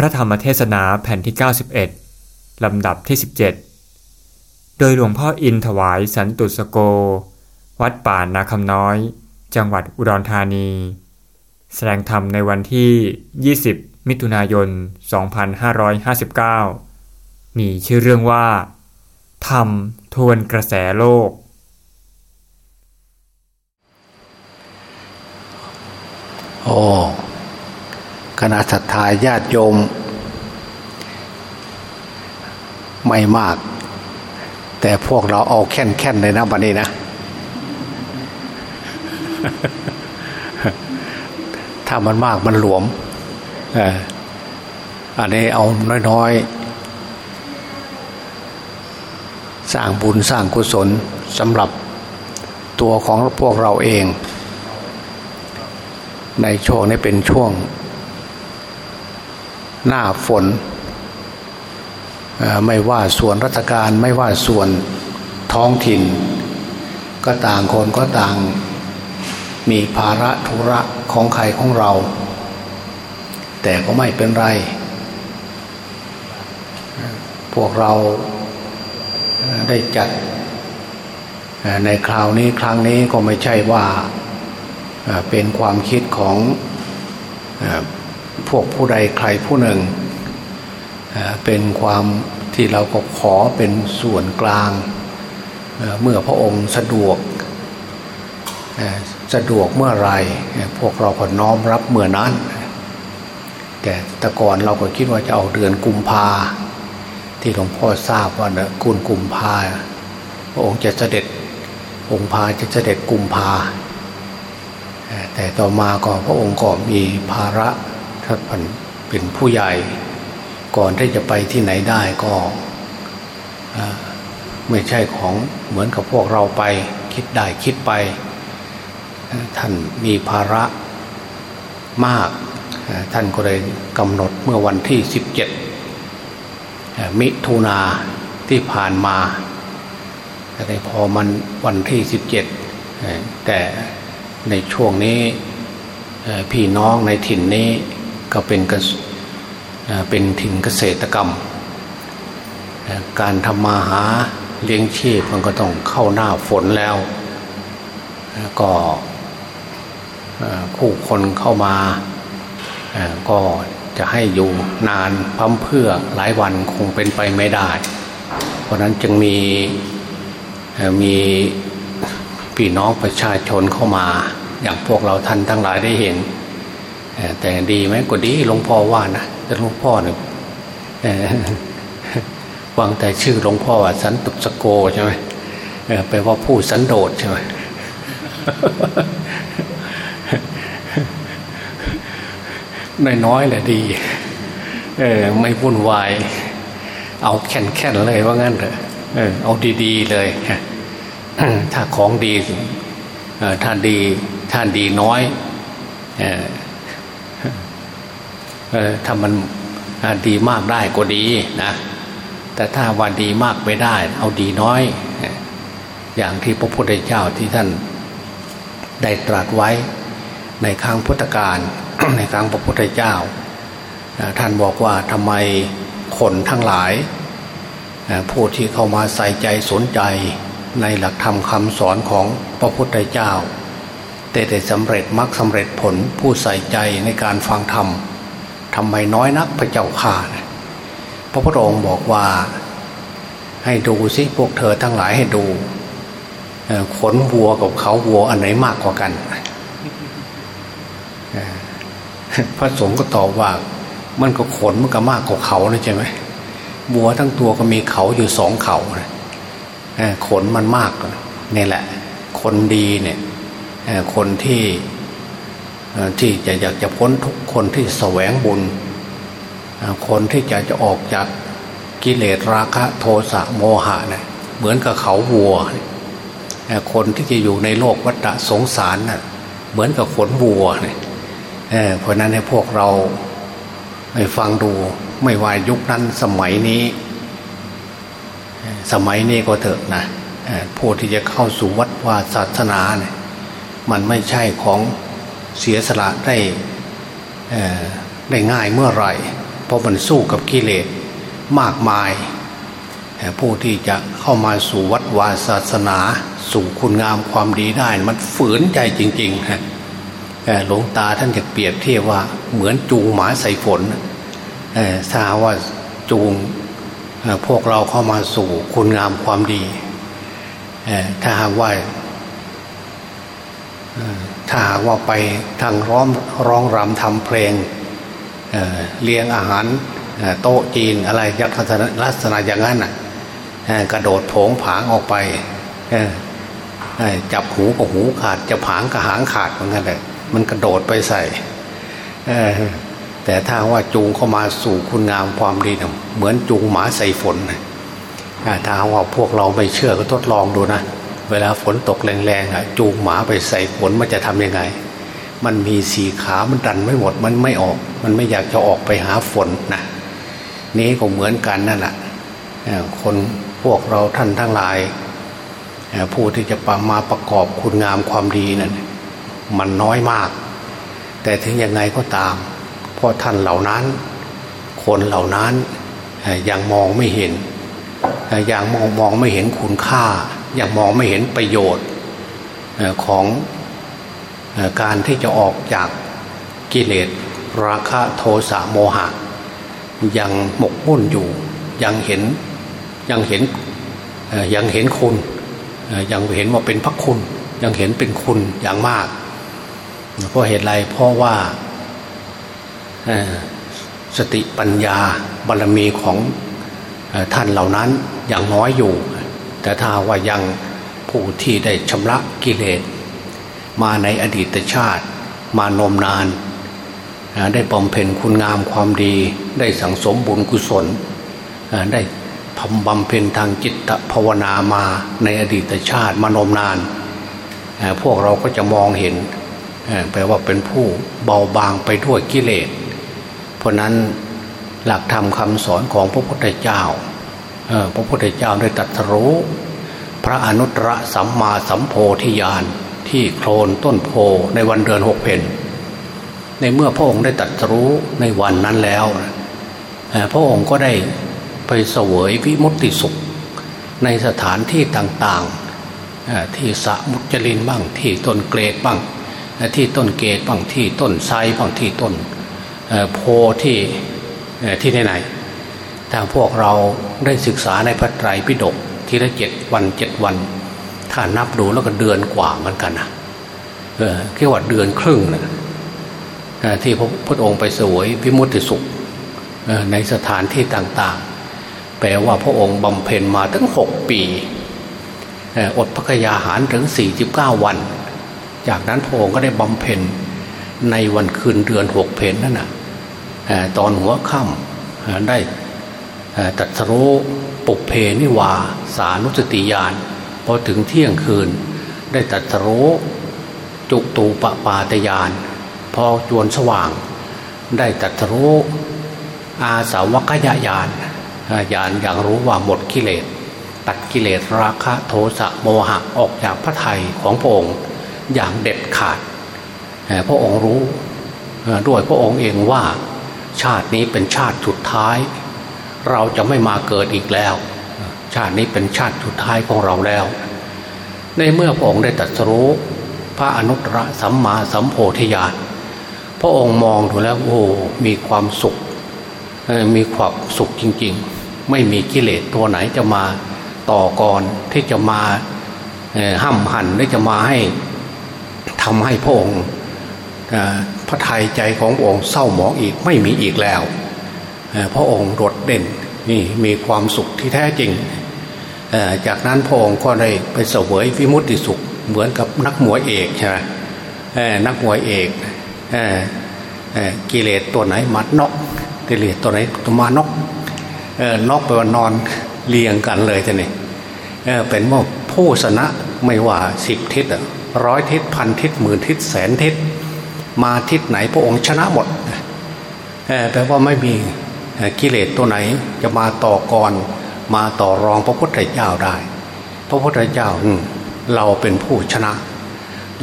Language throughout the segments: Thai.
พระธรรมเทศนาแผ่นที่ 91 ลำดับที่ 17 โดยหลวงพ่ออินถวายสันตุสโก วัดป่านาคำน้อย จังหวัดอุดรธานี แสดงธรรมในวันที่ 20 มิถุนายน 2559 มีชื่อเรื่องว่า ธรรมทวนกระแสโลก โอ้ คณะศรัทธาญาติโยม ไม่มาก แต่พวกเราเอาแค่นแค่นเลยนะบันนี้นะ ถ้ามันมากมันหลวมอันนี้เอาน้อยๆ สร้างบุญสร้างกุศลสำหรับตัวของพวกเราเอง ในช่วงนี้เป็นช่วง หน้าฝน ไม่ว่าส่วนราชการไม่ว่าส่วนท้องถิ่น ก็ต่างคนก็ต่างมีภาระธุระของใครของเรา แต่ก็ไม่เป็นไร พวกเราได้จัดในคราวนี้ครั้งนี้ก็ไม่ใช่ว่าเป็นความคิดของ พวกผู้ใดใครผู้หนึ่ง เป็นความที่เราก็ขอเป็นส่วนกลาง เมื่อพระองค์สะดวกสะดวกเมื่อไรพวกเราก็น้อมรับเมื่อนั้น แต่แต่ก่อนเราก็คิดว่าจะเอาเดือนกุมภาที่หลวงพ่อทราบว่านะกุลกุมภาพระองค์จะเสด็จองค์พาจะเสด็จกุมภาแต่ต่อมาก็พระองค์ก็มีภาระ ท่านเป็นผู้ใหญ่ก่อนที่จะไปที่ไหนได้ก็ไม่ใช่ของเหมือนกับพวกเราไป คิดได้คิดไป ท่านมีภาระมาก ท่านก็เลยกำหนดเมื่อวันที่ 17 มิถุนาที่ผ่านมาแต่พอมันวันที่ 17 แต่ในช่วงนี้พี่น้องในถิ่นนี้ ก็เป็นเป็นถิ่นเกษตรกรรม การทำมาหาเลี้ยงชีพมันก็ต้องเข้าหน้าฝนแล้ว ก็ผู้คนเข้ามาก็จะให้อยู่นานพั่มเพื่อหลายวันคงเป็นไปไม่ได้ เพราะนั้นจึงมีมีพี่น้องประชาชนเข้ามา อย่างพวกเราท่านทั้งหลายได้เห็น แต่ดีไหมก็ดีหลวงพ่อว่านะแต่หลวงพ่อเนี่ยฟังแต่ชื่อหลวงพ่อว่าสันตุสโกใช่ไหมแปลว่าผู้สันโดษใช่ไหมน้อยๆแหละดี เออไม่วุ่นวาย เอาแค่นแค่นเลยว่างั้นเถอะเออเอาดีๆเลยถ้าของดีถ้าดีถ้าดีน้อย ถ้ามันดีมากได้ก็ดีนะแต่ถ้าว่าดีมากไม่ได้ เอาดีน้อย อย่างที่พระพุทธเจ้าที่ท่านได้ตรัสไว้ในครั้งพุทธกาลในครั้งพระพุทธเจ้า ท่านบอกว่าทำไมคนทั้งหลายผู้ที่เข้ามาใส่ใจสนใจในหลักธรรมคำสอนของพระพุทธเจ้าแต่ได้สำเร็จมรรคสำเร็จผลผู้ใส่ใจในการฟังธรรม ทำไมน้อยนักพระเจ้าข่าพระพุทธองค์บอกว่า ให้ดูสิพวกเธอทั้งหลายให้ดูขนวัวกับเขาวัวอันไหนมากกว่ากันพระสงฆ์ก็ตอบว่ามันก็ขนมันก็มากกว่าเขานะใช่ไหมวัวทั้งตัวก็มีเขาอยู่สองเขาขนมันมากนี่แหละ คนดีเนี่ยคนที่ ที่จะอยากจะพ้นทุกคนที่แสวงบุญ คนที่จะจะออกจากกิเลสราคะโทสะโมหะเนี่ยเหมือนกับเขาวัว คนที่จะอยู่ในโลกวัฏสงสารน่ะเหมือนกับขนวัวเนี่ยเพราะนั้นให้พวกเราไปฟังดูไม่ว่ายุคนั้นสมัยนี้ สมัยนี้ก็เถอะนะผู้ที่จะเข้าสู่วัดวาศาสนาเนี่ยมันไม่ใช่ของ เสียสละได้ได้ง่ายเมื่อไหร่ เพราะมันสู้กับกิเลสมากมาย ผู้ที่จะเข้ามาสู่วัดวาศาสนา สู่คุณงามความดีได้ มันฝืนใจจริงๆฮะหลวงตาท่านจะเปรียบเทียบว่าเหมือนจูงหมาใส่ฝนถ้าว่าจูงพวกเราเข้ามาสู่คุณงามความดี ถ้าหากว่า ถ้าหากว่าไปทางร้องร้องรำทำเพลงเเลี้ยงอาหารโต๊ะจีนอะไรยักษ์ลักษณะอย่างนั้นกระโดดโผงผางออกไปจับหูกับหูขาดจะผางกับหางขาดเหมือนกันเลยมันกระโดดไปใส่แต่ถ้าว่าจูงเข้ามาสู่คุณงามความดีเหมือนจูงหมาใส่ฝนถ้าว่าพวกเราไม่เชื่อก็ทดลองดูนะ เวลาฝนตกแรงๆอะจูงหมาไปใส่ฝนมันจะทำยังไง มันมีสีขามันดันไม่หมดมันไม่ออก มันไม่อยากจะออกไปหาฝนนะนี้ก็เหมือนกันนั่นแหละคนพวกเราท่านทั้งหลายผู้ที่จะปมาประกอบคุณงามความดีนั่นมันน้อยมาก แต่ถึงยังไงก็ตามเพราะท่านเหล่านั้น คนเหล่านั้นยังมองไม่เห็นยังมองมองไม่เห็นคุณค่า ยังมองไม่เห็นประโยชน์ของการที่จะออกจากกิเลสราคะโทสะโมหะ ยังหมกมุ่นอยู่ ยังเห็นยังเห็นยังเห็นคุณยังเห็นว่าเป็นพระคุณ ยังเห็นเป็นคุณอย่างมากเพราะเหตุไรเพราะว่าสติปัญญาบารรมีของท่านเหล่านั้นยังน้อยอยู่ แต่ถ้าว่ายังผู้ที่ได้ชำระกิเลส มาในอดีตชาติมานมนาน ได้บำเพ็ญคุณงามความดี ได้สังสมบุญกุศล ได้ทำบำเพ็ญทางจิตภาวนามาในอดีตชาติมานมนาน พวกเราก็จะมองเห็นแปลว่าเป็นผู้เบาบางไปด้วยกิเลส เพราะนั้นหลักธรรมคำสอนของพระพุทธเจ้า พระพุทธเจ้าได้ตรัสรู้ พระอนุตตรสัมมาสัมโพธิญาณที่โคลนต้นโพในวันเดือนหกเพนในเมื่อพระองค์ได้ตรัสรู้ในวันนั้นแล้ว พระองค์ก็ได้ไปเสวยวิมุตติสุข ในสถานที่ต่างๆ ที่สะมุจลินบ้างที่ต้นเกรดบ้างที่ต้นเกตบ้างที่ต้นไทรบ้างที่ต้นโพที่ที่ไหนๆ ทางพวกเราได้ศึกษาในพระไตรปิฎกทีละเจ็ดวันเจ็ดวัน ถ้านับดูแล้วก็เดือนกว่าเหมือนกันนะเออแค่ว่าเดือนครึ่งนะที่พระพุทธองค์ไปสวยวิมุติสุขในสถานที่ต่างๆ แปลว่าพระองค์บำเพ็ญมาถึงหกปีอดพระกยาหารถึงสี่สิบเก้าวัน จากนั้นพระองค์ก็ได้บำเพ็ญในวันคืนเดือนหกเพนนั่นนะตอนหัวค่ำได้ ตัดสรู้ปุเพนิวาสานุสติยานพอถึงเที่ยงคืน ได้ตัดสรู้จุตูปปาตยานพอจวนสว่าง ได้ตัดสรู้อาสาวกยายานยานอย่างรู้ว่าหมดกิเลสตัดกิเลสราคะโทสะโมหะออกจากพระไทยของพระองค์อย่างเด็ดขาดพระองค์รู้ด้วยพระองค์เองว่าชาตินี้เป็นชาติสุดท้าย เราจะไม่มาเกิดอีกแล้ว ชาตินี้เป็นชาติสุดท้ายของเราแล้ว ในเมื่อพระองค์ได้ตรัสรู้พระอนุตตรสัมมาสัมโพธิญาณพระองค์มองดูแล้วโอ้มีความสุขมีความสุขจริง ๆ ไม่มีกิเลสตัวไหนจะมาต่อกรที่จะมาห้ำหันหรือจะมาให้ทำให้พระองค์พระทัยใจขององค์เศร้าหมองอีกไม่มีอีกแล้ว พระองค์โดดเด่นนี่มีความสุขที่แท้จริง จากนั้นพระองค์ก็ได้ไปเสวยวิมุตติสุขเหมือนกับนักมวยเอกใช่ไหมนักมวยเอกกิเลสตัวไหนมัดนกกิเลสตัวไหนตัวมานกนกไปว่านอนเรียงกันเลยท่านี่เป็นว่าผู้ชนะไม่ว่าสิบทิศร้อยทิศพันทิศหมื่นทิศแสนทิศมาทิศไหนพระองค์ชนะหมดแปลว่าไม่มี กิเลสตัวไหนจะมาต่อกรมาต่อรองพระพุทธเจ้าได้ พระพุทธเจ้าเราเป็นผู้ชนะ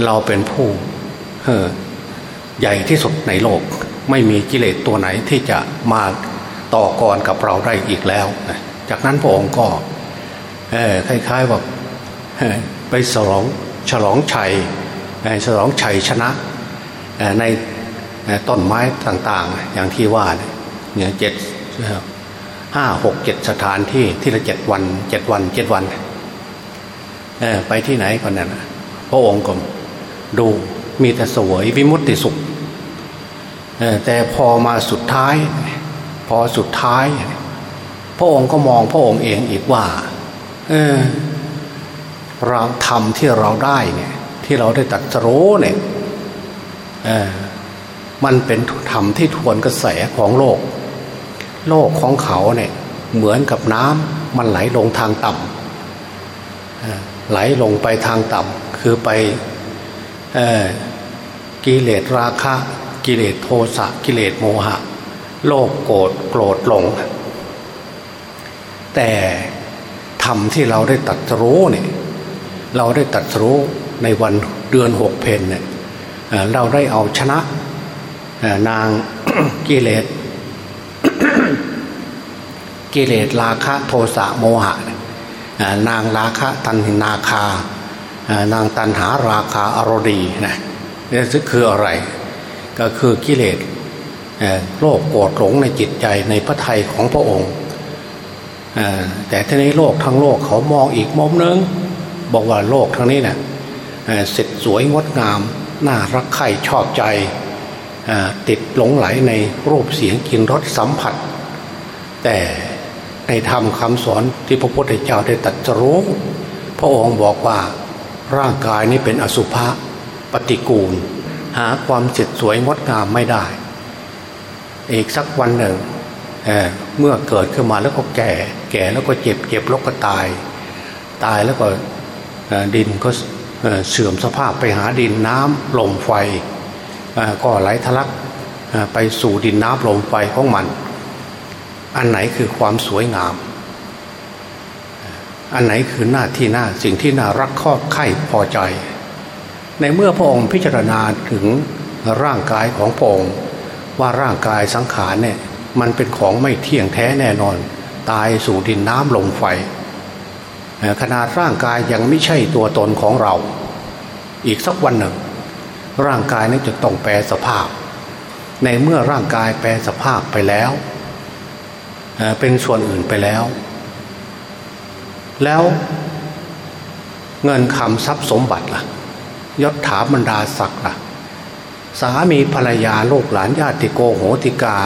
เราเป็นผู้ใหญ่ที่สุดในโลก ไม่มีกิเลสตัวไหนที่จะมาต่อกรกับเราได้อีกแล้วนะจากนั้นพระองค์ก็คล้ายๆว่าไปฉลองฉลองชัยฉลองชัยชนะในต้นไม้ต่างๆ อย่างที่ว่าเนี่ย เจ็ดห้าหกเจ็ดสถานที่ที่ละเจ็ดวันเจ็ดวันเจ็ดวันไปที่ไหนก่อนนั้นพระองค์ก็ดูมีแต่สวยวิมุตติสุขแต่พอมาสุดท้าย พอสุดท้าย พระองค์ก็มองพระองค์เองอีกว่าเออเราทำที่เราได้เนี่ย ที่เราได้ตัดสรู้เนี่ยเออมันเป็นธรรมที่ทวนกระแสของโลก โลกของเขาเนี่ยเหมือนกับน้ำมันไหลลงทางต่ำไหลลงไปทางต่ำคือไปกิเลสราคะ กิเลสโทสะกิเลสโมหะ โลภโกรธโกรธหลง แต่ธรรมที่เราได้ตัดรู้เนี่ยเราได้ตัดรู้ในวันเดือนหกเพนเนี่ยเราได้เอาชนะนางกิเลส กิเลสราคะโทสะโมหะนางราคะตันนาคานางตันหาราคาอารดีนะนี่คืออะไร ก็คือกิเลสโลกโกรธหลงในจิตใจในพระทัยของพระองค์แต่ทีนี้โลกทั้งโลกเขามองอีกมุมนึง บอกว่าโลกทั้งนี้เนะี่ยเสร็จสวยงดงาม น่ารักใคร่ชอบใจ ติดหลงไหลในรูปเสียงกลิ่นรสสัมผัส แต่ในธรรมคำสอนที่พระพุทธเจ้าได้ตรัสรู้พระองค์บอกว่าร่างกายนี้เป็นอสุภะปฏิกูล หาความเสร็จสวยงดงามไม่ได้ อีกสักวันหนึ่งเเมื่อเกิดขึ้นมาแล้วก็แก่ แก่แล้วก็เจ็บเจ็บแล้วก็ตาย ตายแล้วก็ดินก็เสื่อมสภาพไปหาดินน้ำลมไฟ ก็ไหลทะลักไปสู่ดินน้ำลมไฟของมัน อันไหนคือความสวยงาม อันไหนคือหน้าที่หน้าสิ่งที่น่ารักข้อไข่พอใจ ในเมื่อพระองค์พิจารณาถึงร่างกายของพระองค์ว่าร่างกายสังขารเนี่ยมันเป็นของไม่เที่ยงแท้แน่นอน ตายสู่ดินน้ำลมไฟขนาดร่างกายยังไม่ใช่ตัวตนของเรา อีกสักวันหนึ่ง ร่างกายนี้จะต้องแปรสภาพ ในเมื่อร่างกายแปรสภาพไปแล้ว เป็นส่วนอื่นไปแล้ว แล้วเงินคำทรัพย์สมบัติละ่ะยศถาบรรดาศักดิ์ละ่ะ สามีภรรยาโลกหลานญาติโกโหติกา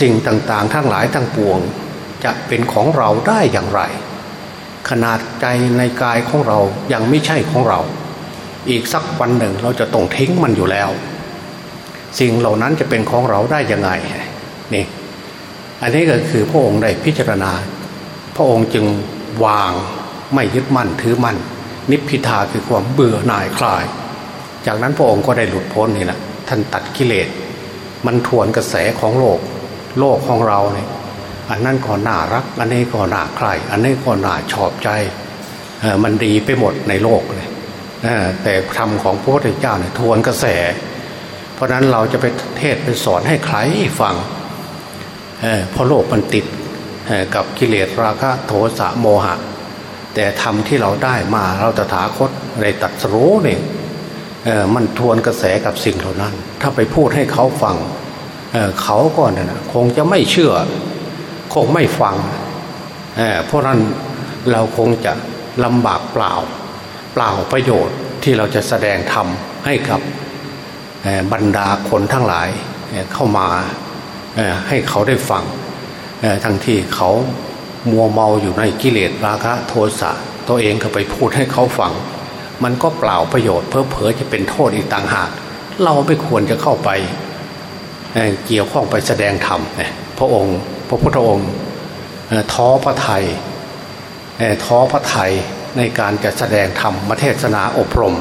สิ่งต่างๆ ทั้งหลายทั้งปวง จะเป็นของเราได้อย่างไร ขนาดใจในกายของเรายังไม่ใช่ของเรา อีกสักวันหนึ่งเราจะต้องทิ้งมันอยู่แล้ว สิ่งเหล่านั้นจะเป็นของเราได้ยังไงนี่อันนี้ก็คือพระองค์ได้พิจารณา พระองค์จึงวางไม่ยึดมั่นถือมั่น นิพพิทาคือความเบื่อหน่ายคลาย จากนั้นพระองค์ก็ได้หลุดพ้นนี่แหละท่านตัดกิเลส มันทวนกระแสของโลก โลกของเราเนี่ยอันนั้นก็น่ารัก อันนี้ก็น่าใคร อันนี้ก็น่าชอบใจมันดีไปหมดในโลกเลย แต่ธรรมของพระพุทธเจ้าเนี่ยทวนกระแส เพราะนั้นเราจะไปเทศไปสอนให้ใครฟังเพราะโลกมันติดกับกิเลสราคะโทสะโมหะ แต่ธรรมที่เราได้มาเราตถาคตในตัดสู้เนี่ยมันทวนกระแสกับสิ่งเหล่านั้น ถ้าไปพูดให้เขาฟังเเขาก็นะคงจะไม่เชื่อ คงไม่ฟังเเพราะนั้นเราคงจะลำบากเปล่า เปล่าประโยชน์ที่เราจะแสดงธรรมให้กับบรรดาคนทั้งหลายเข้ามาให้เขาได้ฟังทั้งที่เขามัวเมาอยู่ในกิเลสราคะโทสะตัวเองก็ไปพูดให้เขาฟัง มันก็เปล่าประโยชน์เพอเพอจะเป็นโทษอีกต่างหาก เราไม่ควรจะเข้าไปเกี่ยวข้องไปแสดงธรรมพระองค์ พระพุทธองค์ท้อพระไทยท้อพระไทย ในการจะแสดงธรรมมเทศนาอบรม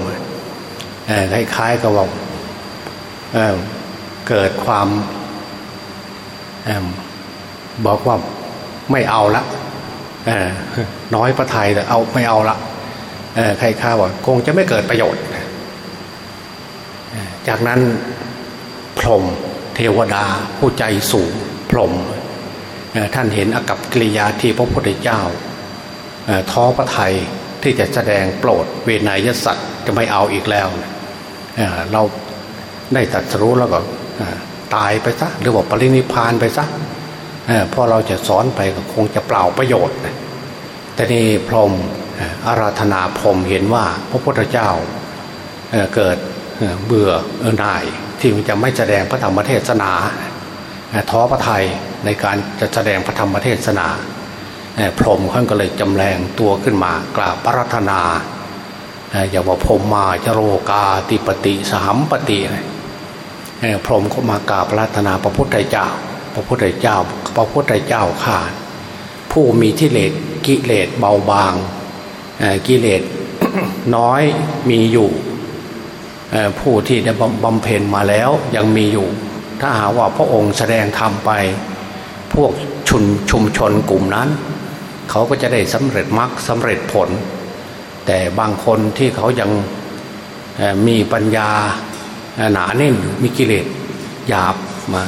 คล้ายๆกับว่าเเกิดความบอกว่าไม่เอาละน้อยพระไทยแต่เอาไม่เอาละใครข้าว่าคงจะไม่เกิดประโยชน์ จากนั้นพรมเทวดาผู้ใจสูงพรมท่านเห็นอากับกิริยาที่พระพุทธเจ้าท้อพระไทย ที่จะแสดงโปรดเวนยสัตว์จะไม่เอาอีกแล้วเราได้ตัดสู้แล้วก็ตายไปซะหรือว่าปรินิพานไปซะพอเราจะสอนไปก็คงจะเปล่าประโยชน์แต่นี่พรมอาราธนาพรมเห็นว่าพระพุทธเจ้าเกิดเบื่อเอหน่ายที่จะไม่แสดงพระธรรมเทศนาท้อพระไทยในการจะแสดงพระธรรมเทศนา พรหมท่านก็เลยจำแรงตัวขึ้นมากราบพระรัตนาอย่าว่าพรหมมาจโรกาติปติสามปฏิพรหมก็มากราบพระรัตนาพระพุทธเจ้า พระพุทธเจ้า พระพุทธเจ้าข่าผู้มีทิเลสกิเลสเบาบางกิเลสน้อยมีอยู่ผู้ที่ได้บำเพ็ญมาแล้วยังมีอยู่ ถ้าหาว่าพระองค์แสดงธรรมไป พวกชุมชุมชนกลุ่มนั้น เขาก็จะได้สำเร็จมรรคสำเร็จผล แต่บางคนที่เขายังมีปัญญาหนาแน่นอยู่มีกิเลสหยาบมา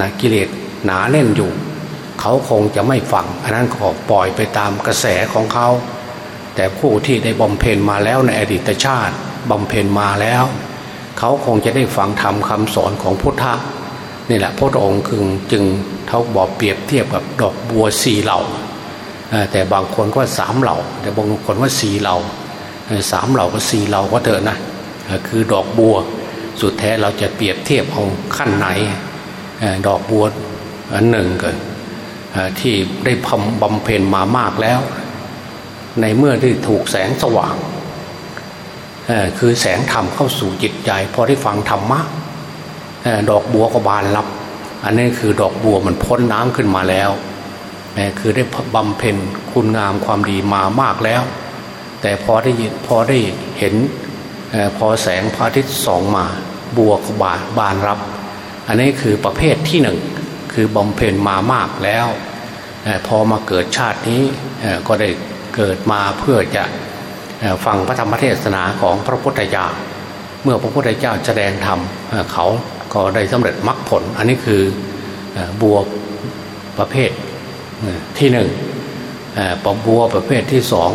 นะกิเลสหนาแน่นอยู่ เขาคงจะไม่ฟังอันนั้นขอปล่อยไปตามกระแสของเขา แต่ผู้ที่ได้บำเพ็ญมาแล้วในอดีตชาติบำเพ็ญมาแล้ว เขาคงจะได้ฟังธรรมคาสอนของพุทธะนี่แหละพระองค์คือจึงเขาบอกเปรียบเทียบกับดอกบัวสีเหล่า แต่บางคนก็สามเหล่า แต่บางคนว่าสี่เหล่าสามเหล่าก็สี่เหล่าก็เถอะนะคือดอกบัว สุดแท้เราจะเปรียบเทียบเอาขั้นไหนดอกบัวอันหนึ่งกันที่ได้พำบำเพ็ญมามากแล้ว ในเมื่อที่ถูกแสงสว่างคือแสงธรรมเข้าสู่จิตใจพอได้ฟังธรรมะดอกบัวก็บานรับ อันนี้คือดอกบัวมันพ้นน้ำขึ้นมาแล้ว คือได้บำเพ็ญคุณงามความดีมามากแล้ว แต่พอได้ยินพอได้เห็นพอแสงพระอาทิตย์สองมาบวกบาบานรับ อันนี้คือประเภทที่หนึ่งคือบำเพ็ญมามากแล้วพอมาเกิดชาตินี้ก็ได้เกิดมาเพื่อจะฟังพระธรรมเทศนาของพระพุทธเจ้าเมื่อพระพุทธเจ้าแสดงธรรมเขาก็ได้สำเร็จมรรคผล อันนี้คือบัวประเภท ที่หนึ่งปอบัวประเภทที่สอง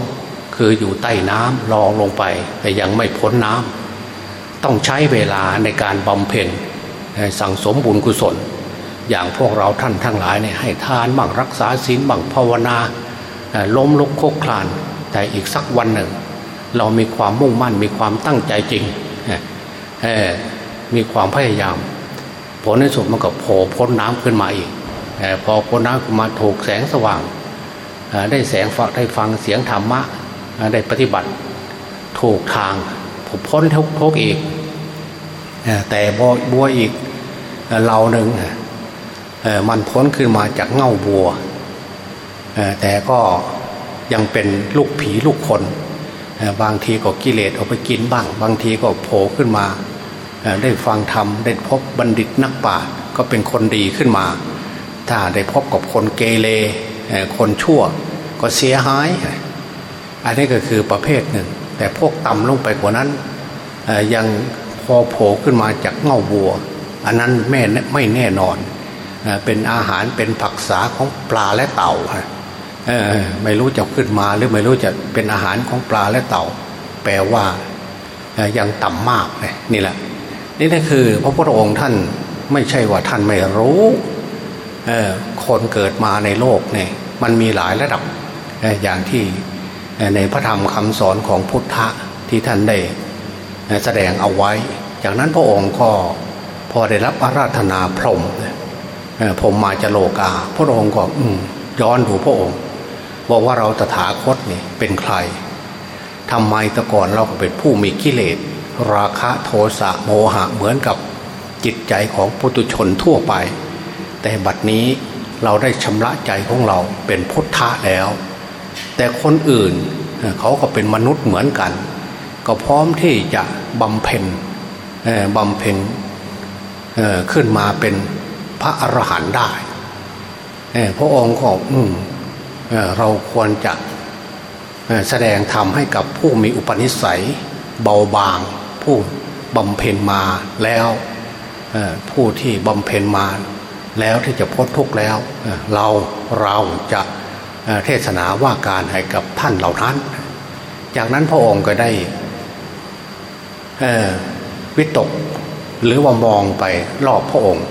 คืออยู่ใต้น้ำรองลงไปแต่ยังไม่พ้นน้ำต้องใช้เวลาในการบำเพ็ญสั่งสมบุญกุศล อย่างพวกเราท่านทั้งหลายเนี่ยให้ทานบังรักษาศีลบังภาวนาล้มลุกโคกคลาน แต่อีกสักวันหนึ่ง เรามีความมุ่งมั่นมีความตั้งใจจริงมีความพยายามผลในสุดมันก็โผล่พ้นน้ำขึ้นมาอีก พอพ้นน้ำขึ้นมาถูกแสงสว่าง ได้แสงฟังได้ฟังเสียงธรรมะได้ปฏิบัติ ถูกทางพ้นทุกทุกอีก แต่บัวอีกเราหนึ่งมันพ้นขึ้นมาจากเง่าบัว แต่ก็ยังเป็นลูกผีลูกคน บางทีก็กิเลสเอาไปกินบ้าง บางทีก็โผล่ขึ้นมา ได้ฟังธรรมได้พบบัณฑิตนักปราชญ์ก็เป็นคนดีขึ้นมา ถ้าได้พบกับคนเกเรคนชั่วก็เสียหาย อันนี้ก็คือประเภทหนึ่ง แต่พวกต่ำลงไปกว่านั้นยังพอโผล่ขึ้นมาจากเง่าบัว อันนั้นแม่ไม่แน่นอน เป็นอาหารเป็นผักษาของปลาและเต่าไม่รู้จะขึ้นมาหรือไม่รู้จะเป็นอาหารของปลาและเต่า แปลว่ายังต่ำมากนี่แหละนี่นั่นคือพระพุทธองค์ท่านไม่ใช่ว่าท่านไม่รู้ คนเกิดมาในโลกเนี่ยมันมีหลายระดับอย่างที่ในพระธรรมคำสอนของพุทธะที่ท่านได้แสดงเอาไว้ จากนั้นพระองค์ก็พอได้รับอาราธนาพรหมพรหมมาจะโลกา พระองค์ก็ย้อนดูพระองค์บอกว่าเราตถาคตนี่เป็นใครทำไมแต่ก่อนเราก็เป็นผู้มีกิเลส ราคะโทสะโมหะเหมือนกับจิตใจของปุถุชนทั่วไป แต่บัดนี้เราได้ชำระใจของเราเป็นพุทธะแล้ว แต่คนอื่นเขาก็เป็นมนุษย์เหมือนกัน ก็พร้อมที่จะบำเพ็ญบำเพ็ญขึ้นมาเป็นพระอรหันต์ได้พระองค์ก็เราควรจะแสดงธรรมให้กับผู้มีอุปนิสัยเบาบาง ผู้บำเพ็ญมาแล้วผู้ที่บำเพ็ญมา แล้วที่จะพ้นทุกข์แล้ว เราเราจะเทศนาว่าการให้กับท่านเหล่านั้น จากนั้นพระองค์ก็ได้วิตกหรือว่ามองไปรอบพระองค์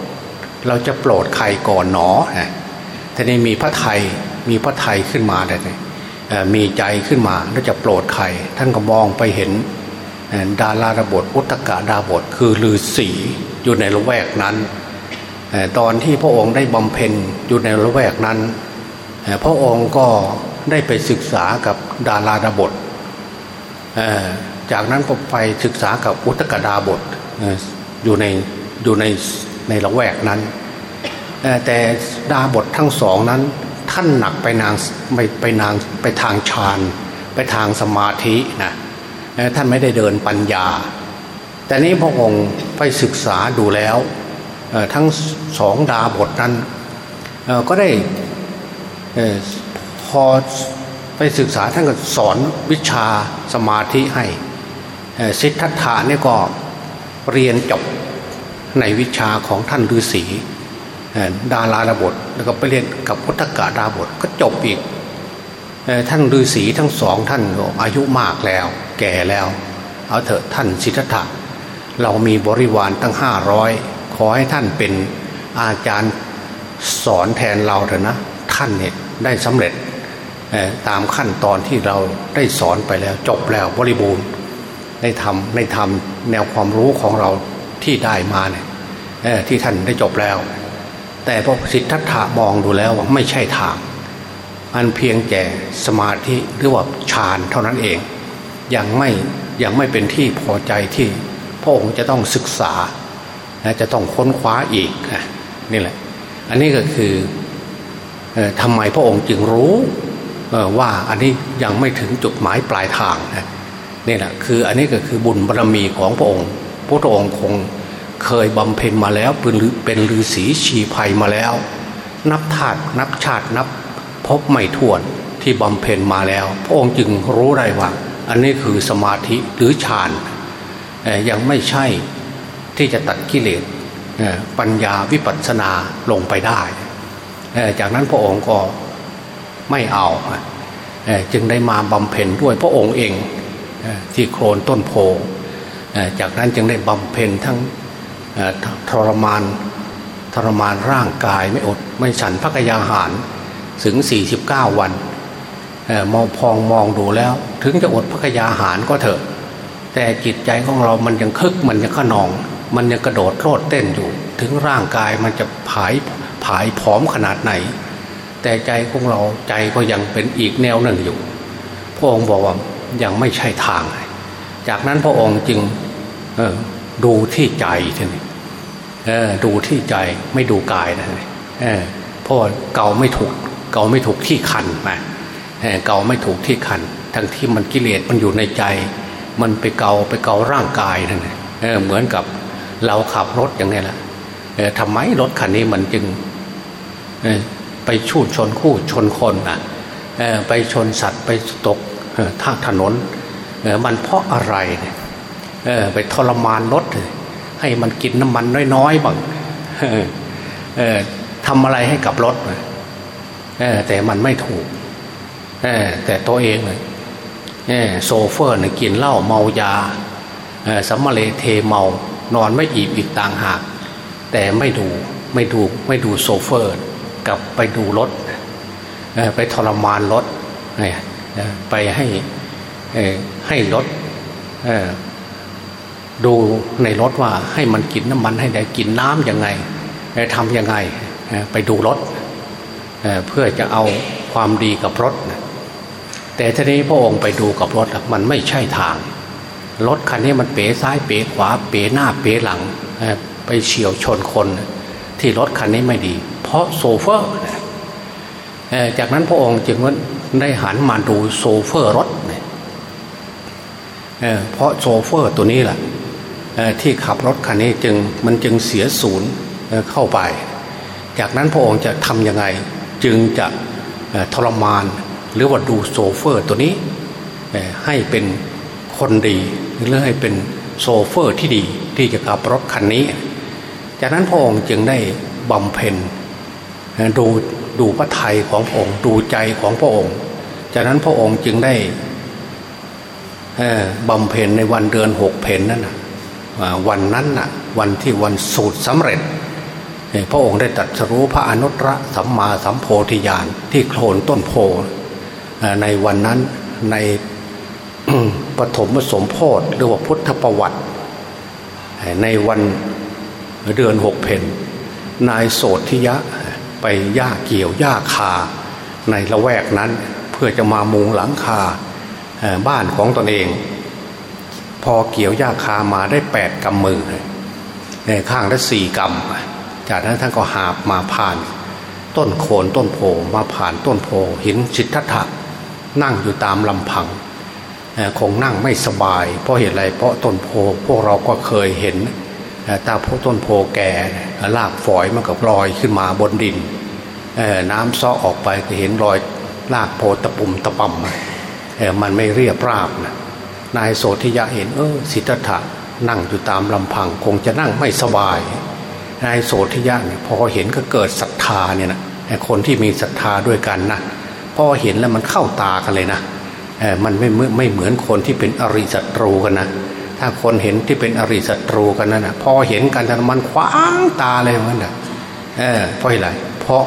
เราจะโปรดใครก่อนหนอทีนี้มีพระไทยมีพระไทยขึ้นมาเลยมีใจขึ้นมาแล้วจะโปรดใคร ท่านก็มองไปเห็นดาราดาบทอุตกะดาบทคือลือสีอยู่ในละแวกนั้น ตอนที่พระองค์ได้บำเพ็ญอยู่ในละแวกนั้น พระองค์ก็ได้ไปศึกษากับดาราดาบท จากนั้นก็ไปศึกษากับอุตกดาบทอยู่ในอยู่ในในละแวกนั้น แต่ดาบททั้งสองนั้นท่านหนักไปนางไปไปนางไปทางฌานไปทางสมาธินะท่านไม่ได้เดินปัญญา แต่นี้พระองค์ไปศึกษาดูแล้ว ทั้งสองดาบทนั้นก็ได้พอไปศึกษาท่านก็สอนวิชาสมาธิให้สิทธัตถะนี่ก็เรียนจบในวิชาของท่านฤาษีดาราดาบทแล้วก็ไปเรียนกับพุทธกาดาบทก็จบอีกท่านฤาษีทั้งสองท่านอายุมากแล้ว แก่แล้ว เอาเถอะท่านสิทธัตถะเรามีบริวารตั้งห้าร้อย ขอให้ท่านเป็นอาจารย์สอนแทนเราเถอะนะท่านเนี่ยได้สำเร็จตามขั้นตอนที่เราได้สอนไปแล้วจบแล้วบริบูรณ์ได้ทำได้ทำแนวความรู้ของเราที่ได้มาเนี่ยที่ท่านได้จบแล้ว แต่พอสิทธัตถะมองดูแล้วว่าไม่ใช่ทางมันเพียงแก่สมาธิหรือว่าฌานเท่านั้นเอง ยังไม่ยังไม่เป็นที่พอใจที่พระองค์จะต้องศึกษา จะต้องค้นคว้าอีกนี่แหละ อันนี้ก็คือทำไมพระองค์จึงรู้ว่าอันนี้ยังไม่ถึงจุดหมายปลายทางนี่แหละคืออันนี้ก็คือบุญบารรมีของพระองค์ พระองค์คงเคยบำเพ็ญมาแล้วเป็นเป็นฤาษีชีภัยมาแล้ว นับธาตุนับชาตินับพบไม่ถ้วนที่บำเพ็ญมาแล้ว พระองค์จึงรู้ได้ว่า อันนี้คือสมาธิหรือฌานยังไม่ใช่ ที่จะตัดกิเลสปัญญาวิปัสสนาลงไปได้ จากนั้นพระองค์ก็ไม่เอาจึงได้มาบำเพ็ญด้วยพระองค์เองที่โคลนต้นโพ จากนั้นจึงได้บำเพ็ญทั้งทรมานทรมานร่างกายไม่อดไม่ฉันพักยาหารถึง 49 วันมองพองมองดูแล้ว ถึงจะอดพักยาหารก็เถอะ แต่จิตใจของเรามันยังคึกมันยังขนอง มันยังกระโดดโลดเต้นอยู่ ถึงร่างกายมันจะผายผายผอมขนาดไหน แต่ใจของเราใจก็ยังเป็นอีกแนวหนึ่งอยู่ พระองค์บอกว่ายังไม่ใช่ทาง จากนั้นพระองค์จึงดูที่ใจทีนี้ดูที่ใจไม่ดูกายนะเพราะเกาไม่ถูกเกาไม่ถูกที่คันมาเกาไม่ถูกที่คัน ทั้งที่มันกิเลสมันอยู่ในใจ มันไปเกาไปเการ่างกายนั่นเเหมือนกับ เราขับรถอย่างนี้แหละทำไมรถคันนี้มันจึงไปชูดชนคู่ชนคนอะไปชนสัตว์ไปตกทางถนนมันเพราะอะไรไปทรมานรถให้มันกินน้ำมันน้อยๆบ้างทำอะไรให้กับรถแต่มันไม่ถูกแต่ตัวเองเลยโซเฟอร์เนี่ยกินเหล้าเมายาสัมมาเลเทเมา นอนไม่อีบอีกต่างหาก แต่ไม่ดูไม่ดูไม่ดูโซเฟอร์กับไปดูรถไปทรมานรถไปให้ให้รถดูในรถว่าให้มันกินน้ำมันให้ได้กินน้ำยังไงทำยังไงไปดูรถเพื่อจะเอาความดีกับรถ แต่ทีนี้พระองค์ไปดูกับรถมันไม่ใช่ทาง รถคันนี้มันเป๋ซ้ายเป๋ขวาเป๋หน้าเป๋หลังไปเฉี่ยวชนคน ที่รถคันนี้ไม่ดี เพราะโชเฟอร์จากนั้นพระองค์จึงได้หันมาดูโชเฟอร์รถเพราะโชเฟอร์ตัวนี้แหละที่ขับรถคันนี้จึงมันจึงเสียศูนย์เข้าไป จากนั้นพระองค์จะทำยังไงจึงจะทรมานหรือว่าดูโชเฟอร์ตัวนี้ให้เป็น คนดีหรือให้เป็นโชเฟอร์ที่ดีที่จะขับรถคันนี้ จากนั้นพระองค์จึงได้บำเพ็ญดูดูพระทัยของพระองค์ดูใจของพระองค์ จากนั้นพระองค์จึงได้บำเพ็ญในวันเดือนหกเพ็ญนั่นนะวันนั้นน่ะวันที่วันสูตรสำเร็จ พระองค์ได้ตรัสรู้พระอนุตตรสัมมาสัมโพธิญาณที่โคลนต้นโพในวันนั้นใน ปฐมสมโพธิหรือว่าพุทธประวัติ ในวันเดือนหกเพนนายโสธิยะไปย่าเกี่ยวย่าคา ในละแวกนั้นเพื่อจะมามุงหลังคาบ้านของตนเอง พอเกี่ยวย่าคามาได้แปดกำมือในข้างละสี่กำจากนั้นท่านก็หาบมาผ่าน ต้นโคนต้นโพมาผ่านต้นโพหินสิทธัตถะนั่งอยู่ตามลำพัง คงนั่งไม่สบาย เพราะเหตุไรเพราะต้นโพพวกเราก็เคยเห็นตาพวกต้นโพแก่ลากฝอยมันก็ลอยขึ้นมาบนดิน น้ำซ้อออกไปจะเห็นรอยลากโพตะปุ่มตะปั่มมันไม่เรียบราบนะนายโสธิยะเห็นเออสิทธัตถะนั่งอยู่ตามลำพังคงจะนั่งไม่สบาย นายโสธิยะเนี่ยพอเห็นก็เกิดศรัทธาเนี่ยนะคนที่มีศรัทธาด้วยกันนะพอเห็นแล้วมันเข้าตากันเลยนะ มันไม่ไม่เหมือนคนที่เป็นอริศัตรูกันนะถ้าคนเห็นที่เป็นอริศัตรูกันนั่นนะพอเห็นกันมันคว้างตาเลยมันนะเออเพราะอะไรเพราะ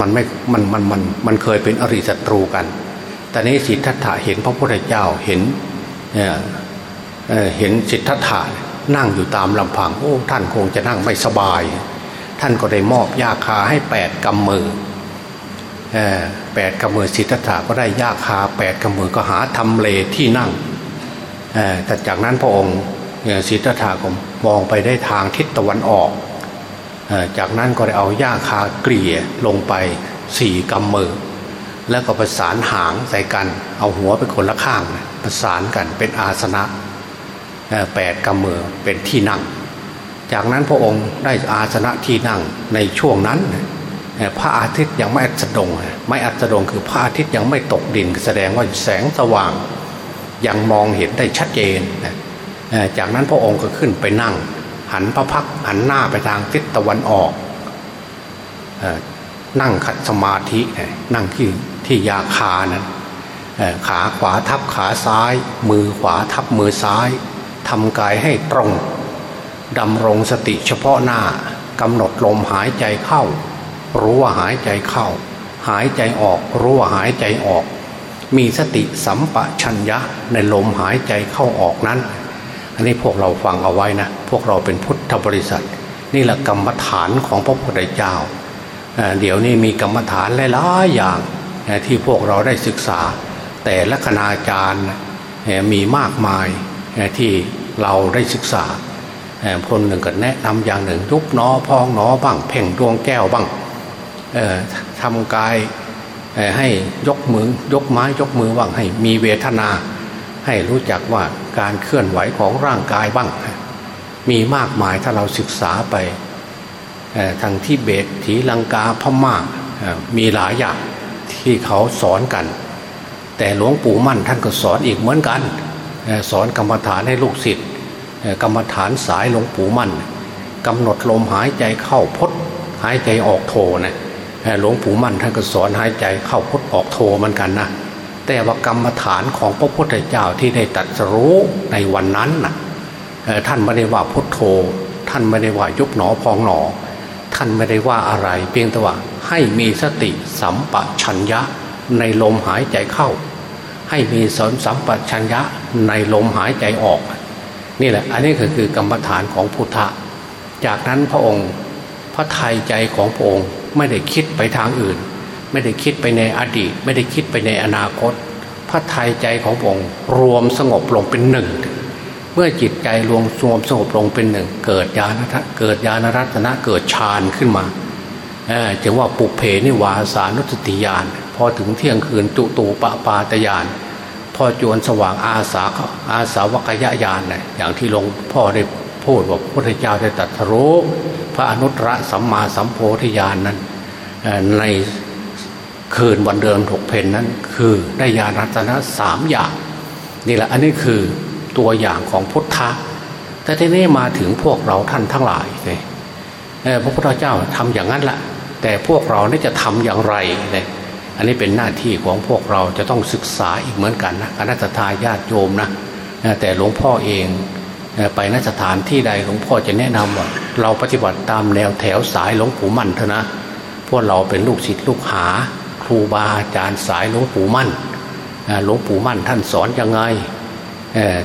มันไม่มันมันมันมันเคยเป็นอริศัตรูกัน แต่นี้สิทธัตถะเห็นพระพุทธเจ้าเห็นเเห็นสิทธัตถะนั่งอยู่ตามลำพังโอ้ท่านคงจะนั่งไม่สบาย ท่านก็ได้มอบยาคาให้แปดกำมือ แปดกำมือสิทธัตถะก็ได้ยาคาแปดกำมือก็หาทำเลที่นั่งแต่จากนั้นพระองค์สิทธัตถะก็มองไปได้ทางทิศตะวันออกจากนั้นก็ได้เอาหญ้าคาเกลี่ยลงไปสี่กำมือ แล้วก็ประสานหางใส่กัน เอาหัวไปคนละข้าง ประสานกันเป็นอาสนะแปดกำมือเป็นที่นั่ง จากนั้นพระองค์ได้อาสนะที่นั่งในช่วงนั้น พระอาทิตย์ยังไม่อัสดง ไม่อัสดงคือพระอาทิตย์ยังไม่ตกดิน แสดงว่าแสงสว่าง ยังมองเห็นได้ชัดเจน จากนั้นพระองค์ก็ขึ้นไปนั่ง หันพระพักหันหน้าไปทางทิศตะวันออก นั่งขัดสมาธินั่งที่ที่ยาคานั้นขาขวาทับขาซ้าย มือขวาทับมือซ้ายทำกายให้ตรงดำรงสติเฉพาะหน้ากำหนดลมหายใจเข้า รู้ว่าหายใจเข้า หายใจออกรู้ว่าหายใจออก มีสติสัมปชัญญะในลมหายใจเข้าออกนั้น อันนี้พวกเราฟังเอาไว้นะ พวกเราเป็นพุทธบริษัท นี่แหละกรรมฐานของพระพุทธเจ้าเดี๋ยวนี้มีกรรมฐานหลายๆอย่างที่พวกเราได้ศึกษา แต่ละคณาจารย์มีมากมายที่เราได้ศึกษาคนหนึ่งก็แนะนำอย่างหนึ่งยุบหนอพองหนอบ้าง เพ่งดวงแก้วบ้าง ทำกายให้ยกมือยกไม้ยกมือบ้างให้มีเวทนา ให้รู้จักว่าการเคลื่อนไหวของร่างกายบ้าง มีมากมายถ้าเราศึกษาไปทางที่เบตถีลังกาพม่ามีหลายอย่างที่เขาสอนกัน แต่หลวงปู่มั่นท่านก็สอนอีกเหมือนกัน สอนกรรมฐานให้ลูกศิษย์กรรมฐานสายหลวงปู่มั่นกำหนดลมหายใจเข้าพดหายใจออกโทนะ หลวงปู่มั่นท่านก็สอนหายใจเข้าพุทออกโทเหมือนกันนะแต่ว่ากรรมฐานของพระพุทธเจ้าที่ได้ตัดรู้ในวันนั้นนะท่านไม่ได้ว่าพุทโธ ท่านไม่ได้ว่ายุบหนอพองหนอ ท่านไม่ได้ว่าอะไร เพียงแต่ว่าให้มีสติสัมปชัญญะในลมหายใจเข้า ให้มีสนสัมปชัญญะในลมหายใจออก นี่แหละ อันนี้ก็คือกรรมฐานของพุทธะ จากนั้นพระองค์ พระไทยใจของพระองค์ไม่ได้คิดไปทางอื่น ไม่ได้คิดไปในอดีต ไม่ได้คิดไปในอนาคต พระไทยใจขององค์รวมสงบลงเป็นหนึ่ง เมื่อจิตใจรวมรวมสงบลงเป็นหนึ่ง เกิดญาณเกิดญาณรัตนะเกิดฌานขึ้นมาจึงว่าปุเพนิวาสานุสติญาณพอถึงเที่ยงคืนจุตูปปาตยานพอจวนสว่างอาสาอาสาวกยญาณนะอย่างที่หลวงพ่อได้ พูดว่าพระพุทธเจ้าได้ตรัสรู้พระอนุตตรสัมมาสัมโพธิญาณนนั้นในคืนวันเดือนหกเพนนั้น คือได้ญาณรัตนะสามอย่างนี่แหละอันนี้คือตัวอย่างของพุทธะแต่ทีนี้มาถึงพวกเราท่านทั้งหลายเลยพระพุทธเจ้าทำอย่างนั้นละแต่พวกเราเนี่ยจะทำอย่างไรเนี่ยอันนี้เป็นหน้าที่ของพวกเราจะต้องศึกษาอีกเหมือนกันนะคณะทาญาติโยมนะแต่หลวงพ่อเอง ไปนสถานที่ใดหลวงพ่อจะแนะนำว่าเราปฏิบัติตามแนวแถวสายหลวงปู่มั่นเถอะนะพวกเราเป็นลูกศิษย์ลูกหา ครูบาอาจารย์สายหลวงปู่มั่นหลวงปู่มั่นท่านสอนยังไง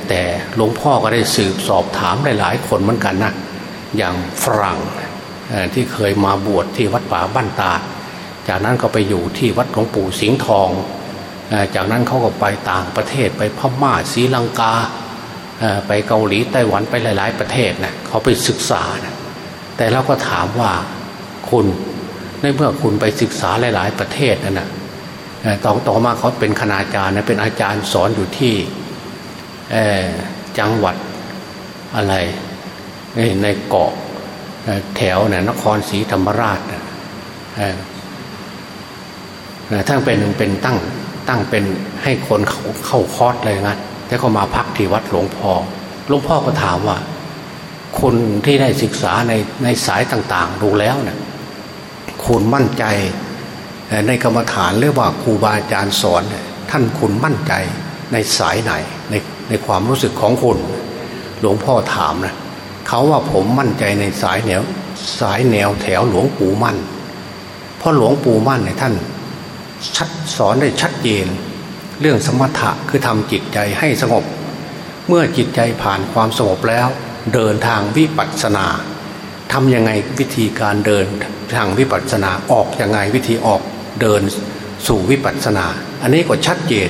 แต่หลวงพ่อก็ได้สืบสอบถามหลายๆ คนเหมือนกันนะอย่างฝรั่งที่เคยมาบวชที่วัดป่าบ้านตาจากนั้นก็ไปอยู่ที่วัดหลวงปู่สิงห์ทอง จากนั้นเขาก็ไปต่างประเทศไปพม่าศรีลังกา ไปเกาหลีไต้หวันไปหลาย ๆ ประเทศนะเขาไปศึกษานะแต่เราก็ถามว่าคุณในเมื่อคุณไปศึกษาหลาย ๆ ประเทศนั่นนะต่อต่อมาเขาเป็นคณาจารย์นะเป็นอาจารย์สอนอยู่ที่จังหวัดอะไรในเกาะแถวเนี่ยนครศรีธรรมราชท่านเป็นเป็นตั้งตั้งเป็นให้คนเขาเข้าคอร์สเลยนะ แต่เขามาพักที่วัดหลวงพ่อหลวงพ่อก็ถามว่า คนที่ได้ศึกษาในในสายต่างๆ ดูแล้วเนะี่ยคุณมั่นใจในกรรมฐานหรือว่าครูบาอาจารย์สอน ท่านคุณมั่นใจในสายไหนในในความรู้สึกของคุณ หลวงพ่อถามนะเขาว่าผมมั่นใจในสายแนวสายแนวแถวหลวงปู่มั่น เพราะหลวงปู่มั่นเนี่ยท่านชัดสอนได้ชัดเจน เรื่องสมถะคือทำจิตใจให้สงบ เมื่อจิตใจผ่านความสงบแล้ว เดินทางวิปัสสนาทำยังไงวิธีการเดินทางวิปัสสนาออกยังไงวิธีออกเดินสู่วิปัสสนา อันนี้ก็ชัดเจน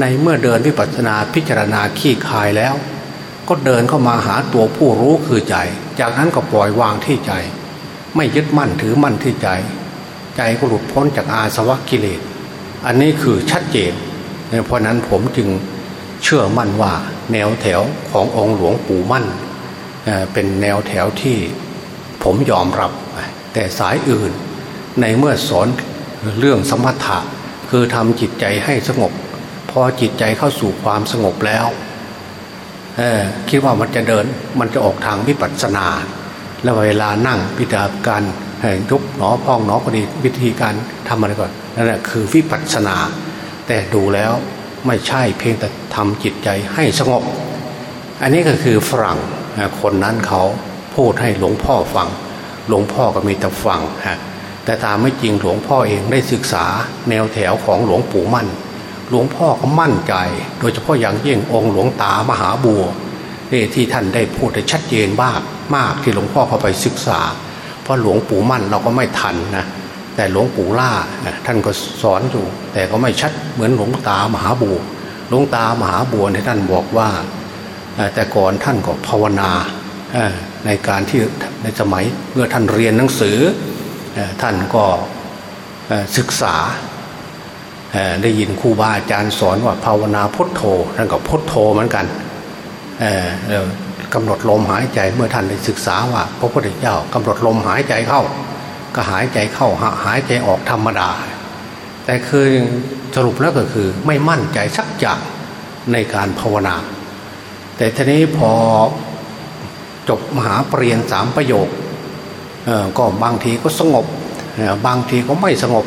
ในเมื่อเดินวิปัสสนาพิจารณาขี้คายแล้ว ก็เดินเข้ามาหาตัวผู้รู้คือใจ จากนั้นก็ปล่อยวางที่ใจ ไม่ยึดมั่นถือมั่นที่ใจ ใจก็หลุดพ้นจากอาสวะกิเลส อันนี้คือชัดเจน เพราะนั้นผมจึงเชื่อมั่นว่าแนวแถวขององค์หลวงปู่มั่นเป็นแนวแถวที่ผมยอมรับ แต่สายอื่นในเมื่อสอนเรื่องสมถะคือทำจิตใจให้สงบ พอจิตใจเข้าสู่ความสงบแล้วคิดว่ามันจะเดินมันจะออกทางวิปัสสนา แล้วเวลานั่งพิจารการยกหนอพองหนอก็ดีวิธีการทำอะไรก่อนนั่นแหละคือวิปัสสนา แต่ดูแล้วไม่ใช่เพียงแต่ทำจิตใจให้สงบ อันนี้ก็คือฝรั่งคนนั้นเขาพูดให้หลวงพ่อฟัง หลวงพ่อก็มีแต่ฟังฮะแต่ตามไม่จริงหลวงพ่อเองได้ศึกษาแนวแถวของหลวงปู่มั่น หลวงพ่อก็มั่นใจ โดยเฉพาะอย่างยิ่งองค์หลวงตามหาบัวที่ท่านได้พูดได้ชัดเจนมากมากที่หลวงพ่อเข้าไปศึกษา เพราะหลวงปู่มั่นเราก็ไม่ทันนะ แต่หลวงปู่ล่าท่านก็สอนอยู่ แต่ก็ไม่ชัดเหมือนหลวงตามหาบัวหลวงตามหาบัวที่ท่านบอกว่าแต่ก่อนท่านก็ภาวนาในการที่ในสมัยเมื่อท่านเรียนหนังสือท่านก็ศึกษาได้ยินครูบาอาจารย์สอนว่าภาวนาพุทโธท่านก็พุทโธเหมือนกันกำหนดลมหายใจเมื่อท่านได้ศึกษาว่าพระพุทธเจ้ากำหนดลมหายใจเข้า ก็หายใจเข้าหายใจออกธรรมดา แต่คือสรุปแล้วก็คือไม่มั่นใจสักอย่างในการภาวนา แต่ทีนี้พอจบมหาปรริญญาสามประโยคก็บางทีก็สงบบางทีก็ไม่สงบ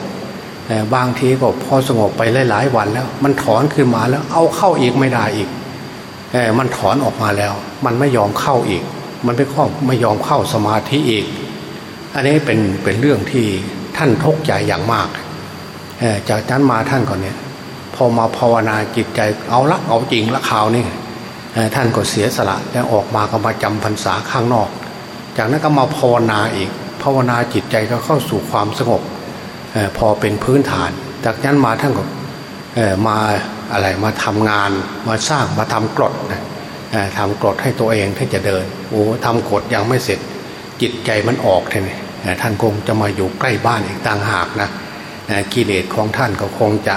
บางทีก็พอสงบไปหลาย ๆ วันแล้ว มันถอนขึ้นมาแล้วเอาเข้าอีกไม่ได้อีกมันถอนออกมาแล้ว มันไม่ยอมเข้าอีก มันไม่ข้อไม่ยอมเข้าสมาธิอีก อันนี้เป็นเป็นเรื่องที่ท่านทุกข์ใจอย่างมาก จากนั้นมาท่านก่อนเนี่ย พอมาภาวนาจิตใจเอาละเอาจริงละข่าวนี่ท่านก็เสียสละแล้วออกมาก็มาจำพรรษาข้างนอก จากนั้นก็มาภาวนาอีกภาวนาจิตใจก็เข้าสู่ความสงบพอเป็นพื้นฐาน จากนั้นมาท่านก็มาอะไรมาทำงานมาสร้างมาทำกรดนะทำกรดให้ตัวเองที่จะเดินโอ้ทำกรดยังไม่เสร็จ จิตใจมันออกเลยท่านคงจะมาอยู่ใกล้บ้านอีกต่างหากนะกิเลสของท่านก็คงจะ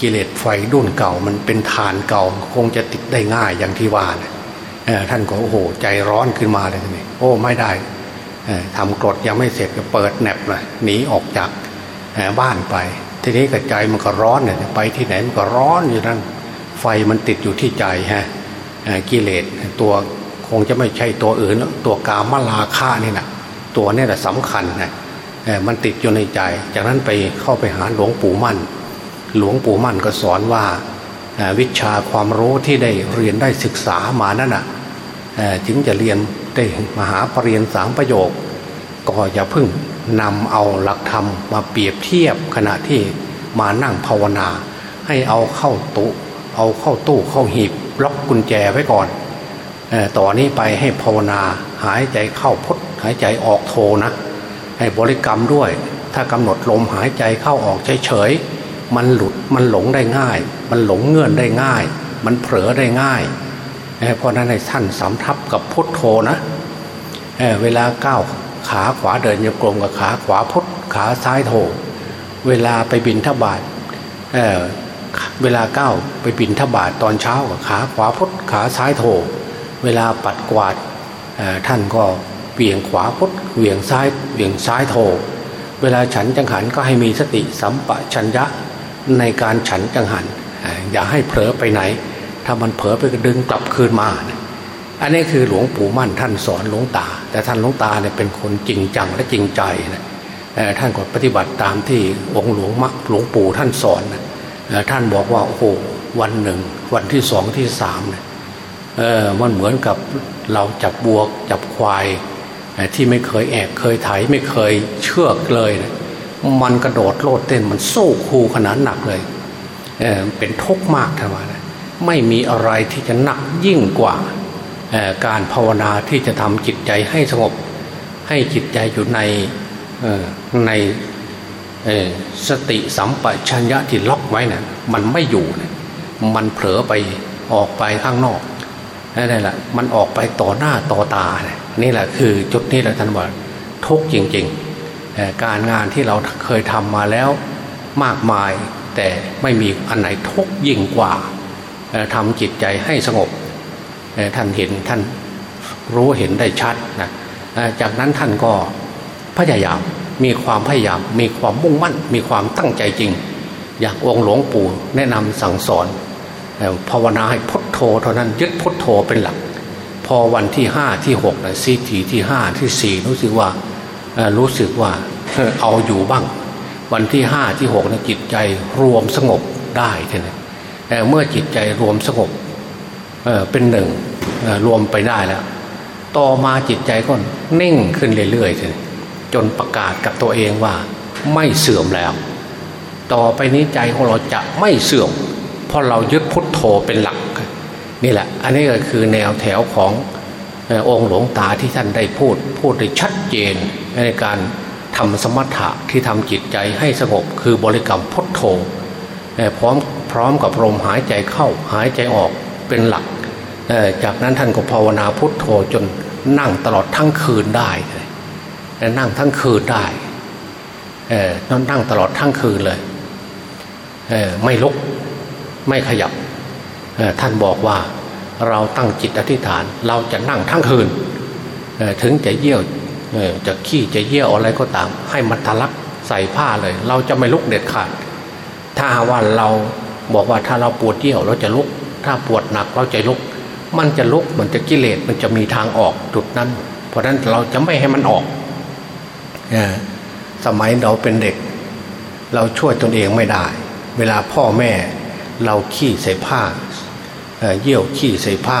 กิเลสไฟดุ่นเก่ามันเป็นฐานเก่าคงจะติดได้ง่ายอย่างที่ว่านะท่านก็โอ้โหใจร้อนขึ้นมาเลยทีนี้โอ้ไม่ได้ทำกรดยังไม่เสร็จก็เปิดแหนบเลยหนีออกจากบ้านไป ทีนี้กระใจมันก็ร้อนเนี่ยไปที่ไหนมันก็ร้อนอยู่นั่นไฟมันติดอยู่ที่ใจฮะกิเลสตัว คงจะไม่ใช่ตัวอื่นตัวกามลาฆ่านี่นะตัวนี่แหละสำคัญนะมันติดอยู่ในใจ จากนั้นไปเข้าไปหาหลวงปู่มั่น หลวงปู่มั่นก็สอนว่าวิชาความรู้ที่ได้เรียนได้ศึกษามานั่นนะถึงจะเรียนได้มหาปรริญญาสามประโยค ก็อย่าพึ่งนำเอาหลักธรรมมาเปรียบเทียบขณะที่มานั่งภาวนา ให้เอาเข้าตู้เอาเข้าตู้เข้าหีบล็อกกุญแจไว้ก่อน ต่อนนี้ไปให้ภาวนาหายใจเข้าพดหายใจออกโทนะให้บริกรรมด้วย ถ้ากำหนดลมหายใจเข้าออกเฉยๆมันหลุดมันหลงได้ง่าย มันหลงเงื่อนได้ง่าย มันเผลอได้ง่ายเพราะนั้นในท่านสำทับกับพุทโธนะเเวลาก้าวขาขวาเดินโยกลมกับขาขวาพุทขาซ้ายโธเวลาไปบินทบาทเเวลาก้าวไปบินทบาทตอนเช้ากับขาขวาพุทขาซ้ายโธ เวลาปัดกวาดท่านก็เบี่ยงขวาพุทเบี่ยงซ้ายเบี่ยงซ้ายโธเวลาฉันจังหันก็ให้มีสติสัมปชัญญะในการฉันจังหัน อย่าให้เผลอไปไหน ถ้ามันเผลอไปก็ดึงกลับคืนมา อันนี้คือหลวงปู่มั่นท่านสอนหลวงตา แต่ท่านหลวงตาเนี่ยเป็นคนจริงจังและจริงใจนะท่านก็ปฏิบัติตามที่องค์หลวงมะหลวงปู่ท่านสอนนะท่านบอกว่าโอ้โหวันหนึ่ง วันที่สองที่สามเนี่ย เออมันเหมือนกับเราจับบวกจับควายที่ไม่เคยแอกเคยไถไม่เคยเชือกเลยนะมันกระโดดโลดเต้นมันสู้คูขนาดหนักเลยเเป็นทุกข์มากท่านว่านะไม่มีอะไรที่จะหนักยิ่งกว่าการภาวนาที่จะทำจิตใจให้สงบ ให้จิตใจอยู่ในในสติสัมปชัญญะที่ล็อกไว้นะ่ะมันไม่อยู่นะมันเผลอไปออกไปข้างนอก นั่นแหละมันออกไปต่อหน้าต่อตาเนี่ยนี่แหละคือจุดนี้แหละท่านบอกทุกจริงๆ การงานที่เราเคยทำมาแล้วมากมาย แต่ไม่มีอันไหนทุกยิ่งกว่าทำจิตใจให้สงบท่านเห็นท่านรู้เห็นได้ชัดนะจากนั้นท่านก็พยายามมีความพยายามมีความมุ่งมั่น มีความตั้งใจจริง อยากองหลวงปู่แนะนำสั่งสอน ภาวนาให้พุทโธเท่านั้นยึดพุทโธเป็นหลัก พอวันที่ห้าที่หกนะซีทีที่ห้าที่สี่รู้สึกว่ารู้สึกว่าเอาอยู่บ้าง วันที่ห้าที่หกนะจิตใจรวมสงบได้ทีนี้เมื่อจิตใจรวมสงบเป็นหนึ่งรวมไปได้แล้ว ต่อมาจิตใจก็นิ่งขึ้นเรื่อยๆจนประกาศกับตัวเองว่าไม่เสื่อมแล้ว ต่อไปนี้ใจของเราจะไม่เสื่อม เพราะเรายึดพุทโธเป็นหลักนี่แหละ อันนี้ก็คือแนวแถวขององค์หลวงตาที่ท่านได้พูดพูดได้ชัดเจนในการทำสมถะที่ทำจิตใจให้สงบคือบริกรรมพุทโธพร้อมพร้อมกับลมหายใจเข้าหายใจออกเป็นหลัก จากนั้นท่านก็ภาวนาพุทโธจนนั่งตลอดทั้งคืนได้นั่งทั้งคืนได้นั่งตลอดทั้งคืนเลยไม่ลุก ไม่ขยับท่านบอกว่าเราตั้งจิตอธิษฐาน เราจะนั่งทั้งคืนถึงจะเยี่ยวจะขี้จะเยี่ยวอะไรก็ตาม ให้มันทะลักใส่ผ้าเลย เราจะไม่ลุกเด็ดขาด ถ้าว่าเราบอกว่าถ้าเราปวดเยี่ยวเราจะลุก ถ้าปวดหนักเราจะลุก มันจะลุกมันจะกิเลสมันจะมีทางออกจุดนั้น เพราะนั้นเราจะไม่ให้มันออกสมัยเราเป็นเด็ก เราช่วยตนเองไม่ได้ เวลาพ่อแม่ เราขี้ใส่ผ้าเยี่ยวขี้ใส่ผ้า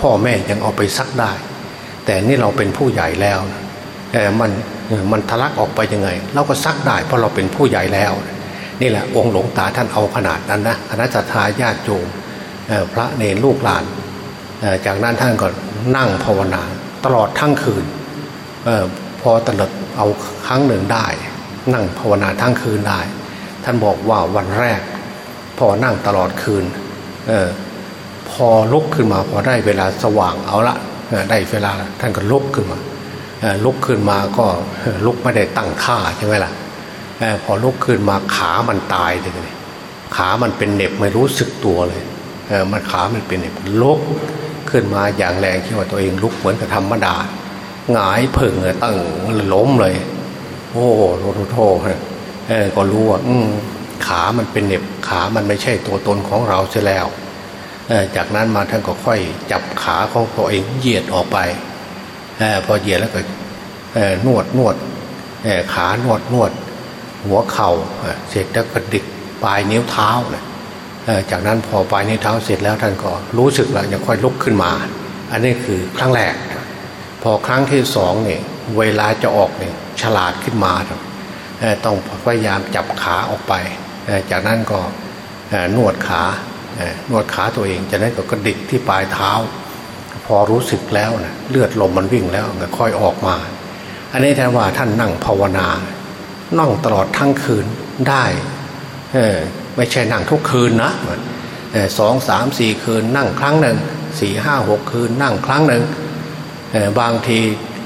พ่อแม่ยังเอาไปซักได้ แต่นี่เราเป็นผู้ใหญ่แล้วมันมันทะลักออกไปยังไง เราก็ซักได้เพราะเราเป็นผู้ใหญ่แล้ว นี่แหละองค์หลวงตาท่านเอาขนาดนั้นนะคณะทาญาติโยมพระเนรลูกหลาน จากนั้นท่านก็นั่งภาวนา ตลอดทั้งคืนพอตลอดเอาครั้งหนึ่งได้ นั่งภาวนาทั้งคืนได้ ท่านบอกว่าวันแรก พอนั่งตลอดคืนออพอลุกขึ้นมาพอได้เวลาสว่างเอาละได้เวลาท่านก็ลุกขึ้นมาลุกขึ้นมาก็ลุกไม่ได้ตั้งท่าใช่ไหมล่ะพอลุกขึ้นมาขามันตายเลยขามันเป็นเน็บไม่รู้สึกตัวเลยมันขามันเป็นเน็บลุกขึ้นมาอย่างแรงที่ว่าตัวเองลุกเหมือนกับธรรมดาหงายเพิ่งตั้งล้มเลย โอ้โหโทษโทษก็รู้ว่า อื ขามันเป็นเน็บขามันไม่ใช่ตัวตนของเราเสียแล้ว จากนั้นมาท่านก็ค่อยจับขาของตัวเองเหยียดออกไปอพอเหยียดแล้วก็นวดนวดขานวดนวด หัวเข่าเสร็จแล้วกระดิกปลายนิ้วเท้านะจากนั้นพอปลายนิ้วเท้าเสร็จแล้วท่านก็รู้สึกแล้วจะค่อยลุกขึ้นมา อันนี้คือครั้งแรก พอครั้งที่สองเนี่ยเวลาจะออกเนี่ยฉลาดขึ้นมาต้องพยายามจับขาออกไป จากนั้นก็นวดขานวดขาตัวเอง จากนั้นก็กระดิกที่ปลายเท้า พอรู้สึกแล้วนะเลือดลมมันวิ่งแล้วก็ค่อยออกมา อันนี้แทนว่าท่านนั่งภาวนา นั่งตลอดทั้งคืนได้ไม่ใช่นั่งทุกคืนนะสองสามสี่คืนนั่งครั้งหนึ่งสี่ห้าหกคืนนั่งครั้งหนึ่งบางที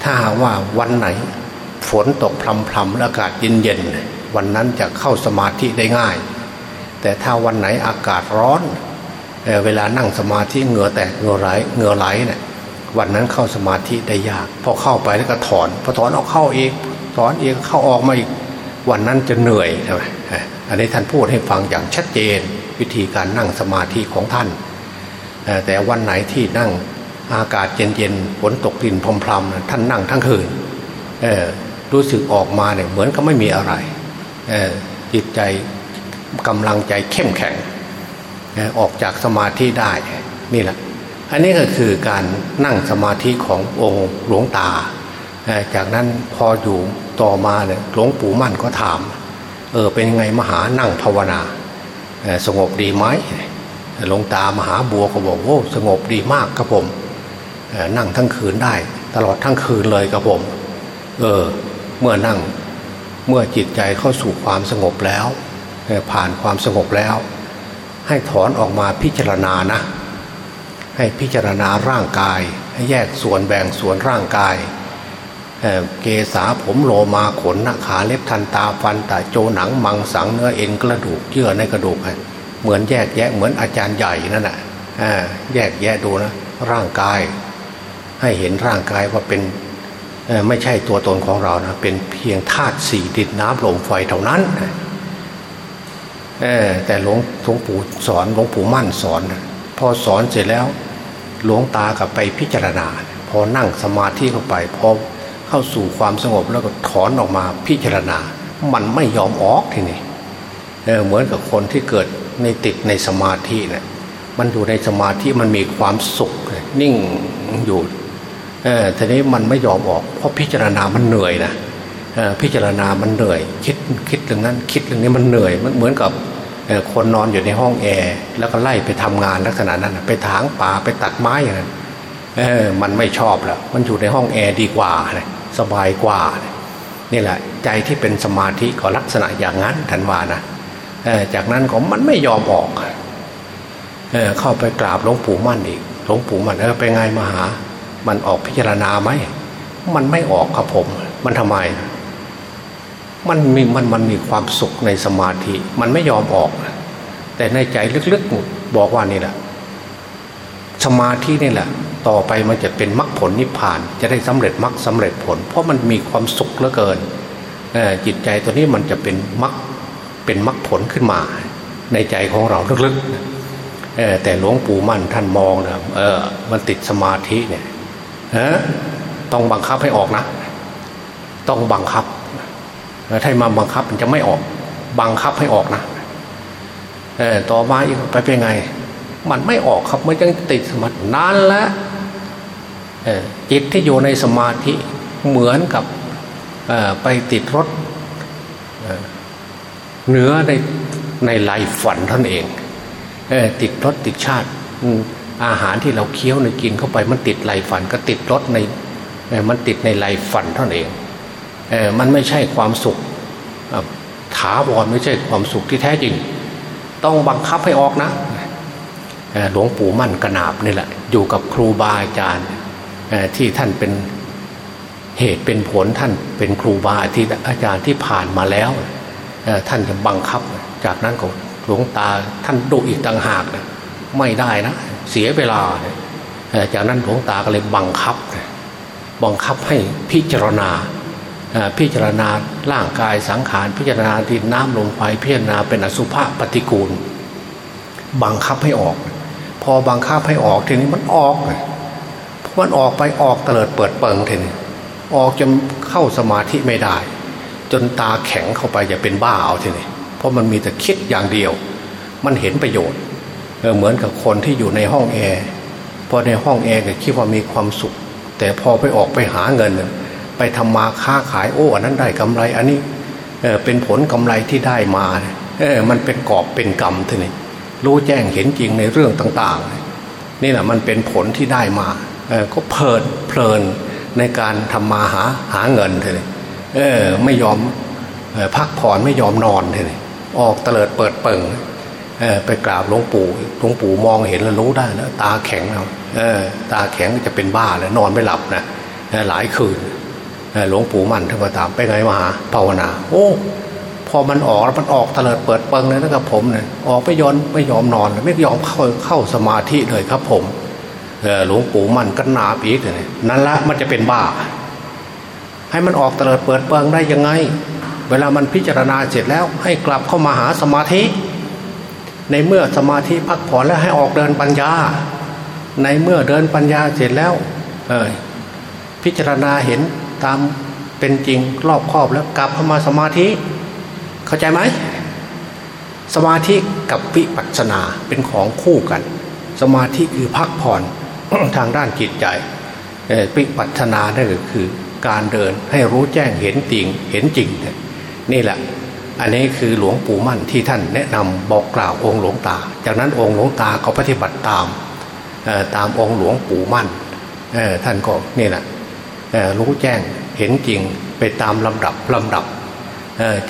ถ้าว่าวันไหน ฝนตกพรำๆอากาศเย็นๆ วันนั้นจะเข้าสมาธิได้ง่าย แต่ถ้าวันไหนอากาศร้อนเเวลานั่งสมาธิเหงื่อแตกเหงื่อไหลเหงื่อไหลเนี่ยวันนั้นเข้าสมาธิได้ยาก พอเข้าไปแล้วก็ถอนพอถอนออกเข้าเอีกถอนเอีกเข้าออกมาอีกวันนั้นจะเหนื่อยใช่ไหมอันนี้ท่านพูดให้ฟังอย่างชัดเจนวิธีการนั่งสมาธิของท่าน แต่วันไหนที่นั่งอากาศเย็นๆฝนตกดินพรมๆท่านนั่งทั้งคืนรู้สึกออกมาเนี่ยเหมือนก็ไม่มีอะไร จิตใจกำลังใจเข้มแข็งออกจากสมาธิได้นี่แหละ อันนี้ก็คือการนั่งสมาธิขององค์หลวงตา จากนั้นพออยู่ต่อมาเนี่ยหลวงปู่มั่นก็ถาม เออเป็นไงมหานั่งภาวนาสงบดีไหมหลวงตามหาบัวก็บอกโอ้สงบดีมากครับผมนั่งทั้งคืนได้ ตลอดทั้งคืนเลยครับผม เออ เมื่อนั่ง เมื่อจิตใจเข้าสู่ความสงบแล้ว ผ่านความสงบแล้ว ให้ถอนออกมาพิจารณานะ ให้พิจารณาร่างกาย ให้แยกส่วนแบ่งส่วนร่างกายเกษาผมโลมาขนนาขาเล็บทันตาฟันตาโจหนังมังสังเนื้อเอ็นกระดูกเยื่อในกระดูกเหมือนแยกแยะเหมือนอาจารย์ใหญ่นั่นแหะแยกแยะดูนะร่างกาย ให้เห็นร่างกายว่าเป็น ไม่ใช่ตัวตนของเรานะเป็นเพียงธาตุสี่ดินน้ำลมไฟเท่านั้นแต่หลวงหลวงปู่สอนหลวงปู่มั่นสอน พอสอนเสร็จแล้วหลวงตากับไปพิจารณา พอนั่งสมาธิเข้าไปพอเข้าสู่ความสงบแล้วก็ถอนออกมาพิจารณา มันไม่ยอมออกทีนี้เเหมือนกับคนที่เกิดในติดในสมาธิเนะี่ยมันอยู่ในสมาธิมันมีความสุข นิ่งอยู่ เออทีนี้มันไม่ยอมออก เพราะพิจารณามันเหนื่อยนะพิจารณามันเหนื่อย คิดคิดเรื่องนั้น คิดเรื่องนี้มันเหนื่อยมันเหมือนกับคนนอนอยู่ในห้องแอร์แล้วก็ไล่ไปทำงานลักษณะนั้นไปถางป่าไปตัดไม้อย่างนั้นเออมันไม่ชอบแล้วมันอยู่ในห้องแอร์ดีกว่าเลยสบายกว่านี่แหละ ใจที่เป็นสมาธิก็ลักษณะอย่างนั้นทันวานะจากนั้นก็มันไม่ยอมออกเออเข้าไปกราบหลวงปู่มั่นอีกหลวงปู่มั่นเออไปไงมาหา มันออกพิจารณาไหมมันไม่ออกครับผม มันทำไม มันมีมันมันมีความสุขในสมาธิ มันไม่ยอมออก แต่ในใจลึกๆบอกว่านี่แหละ สมาธินี่แหละ ต่อไปมันจะเป็นมรรคผลนิพพาน จะได้สำเร็จมรรคสาเร็จผล เพราะมันมีความสุขเหลือเกินจิตใจตัวนี้มันจะเป็นมรรคเป็นมรรคผลขึ้นมา ในใจของเราลึกๆแต่หลวงปู่มั่นท่านมองนะเออมันติดสมาธิเนี่ย ต้องบังคับให้ออกนะ ต้องบังคับถ้ามาบังคับมันจะไม่ออก บังคับให้ออกนะต่อมาอีกไปเป็นไง มันไม่ออกครับมันยังติดสมาธินานแล้วจิตที่อยู่ในสมาธิเหมือนกับไปติดรถเนื้อในในลายฝันท่านเองติดรถติดชาติ อาหารที่เราเคี้ยวในกินเข้าไปมันติดลายฝันก็ติดรถในมันติดในลายฝันเท่านั้นเองมันไม่ใช่ความสุขถาวรไม่ใช่ความสุขที่แท้จริง ต้องบังคับให้ออกนะหลวงปู่มั่นกระนาบนี่แหละ อยู่กับครูบาอาจารย์ที่ท่านเป็นเหตุเป็นผลท่านเป็นครูบาอาจารย์ที่ผ่านมาแล้ว ท่านจะบังคับ จากนั้นก็หลวงตาท่านดุอีกต่างหาก ไม่ได้นะ เสียเวลา จากนั้นหลวงตาก็เลยบังคับ บังคับให้พิจารณาพิจารณาร่างกายสังขารพิจารณาดินน้ำลมไฟพิจารณาเป็นอสุภะปฏิกูล บังคับให้ออก พอบังคับให้ออกทีนี้มันออกเลยมันออกไปออกเตลิดเปิดเปิงทีนี้ออกจนเข้าสมาธิไม่ได้ จนตาแข็งเข้าไปจะเป็นบ้าเอาทีนี้เพราะมันมีแต่คิดอย่างเดียว มันเห็นประโยชน์ เหมือนกับคนที่อยู่ในห้องแอร์พอในห้องแอร์ก็คิดว่ามีความสุข แต่พอไปออกไปหาเงิน ไปทำมาค้าขายโอ้อันนั้นได้กำไรอันนี้เป็นผลกำไรที่ได้มาเออมันเป็นกอบเป็นกรรมทีนี้รู้แจ้งเห็นจริงในเรื่องต่างๆ นี่แหละมันเป็นผลที่ได้มาก็เพลินเพลินในการทำมาหาหาเงินเลยเออไม่ยอมพักผ่อนไม่ยอมนอนเลยออกเตลิดเปิดเปิง ไปกราบหลวงปู่หลวงปู่มองเห็นแล้วรู้ได้แล้วตาแข็งแล้วตาแข็งจะเป็นบ้าแล้วนอนไม่หลับนะหลายคืนหลวงปู่มันท่านก็ถามไปไงมาหาภาวนา โอ้พอมันออกแล้วมันออกเตลิดเปิดเปิงเลยนะครับผมเนี่ยออกไม่ยอมไม่ยอมนอน ไม่ยอมเข้าเข้าสมาธิเลยครับผมหลวงปู่มันก็นาบอีกเลยนั่นละมันจะเป็นบ้า ให้มันออกเตลิดเปิดเปิงได้ยังไง เวลามันพิจารณาเสร็จแล้วให้กลับเข้ามาหาสมาธิ ในเมื่อสมาธิพักผ่อนแล้วให้ออกเดินปัญญา ในเมื่อเดินปัญญาเสร็จแล้วเออพิจารณาเห็นตามเป็นจริงรอบครอบแล้วกลับเข้ามาสมาธิ เข้าใจไหมสมาธิกับวิปัสสนาเป็นของคู่กัน สมาธิคือพักผ่อนทางด้านจิตใจวิปัสสนานั่นก็คือการเดินให้รู้แจ้งเห็นจริงเห็นจริง นี่แหละ อันนี้คือหลวงปู่มั่นที่ท่านแนะนำบอกกล่าวองค์หลวงตา จากนั้นองค์หลวงตาเขาปฏิบัติตามตามองค์หลวงปู่มั่นท่านก็นี่แหละรู้แจ้งเห็นจริงไปตามลำดับลำดับ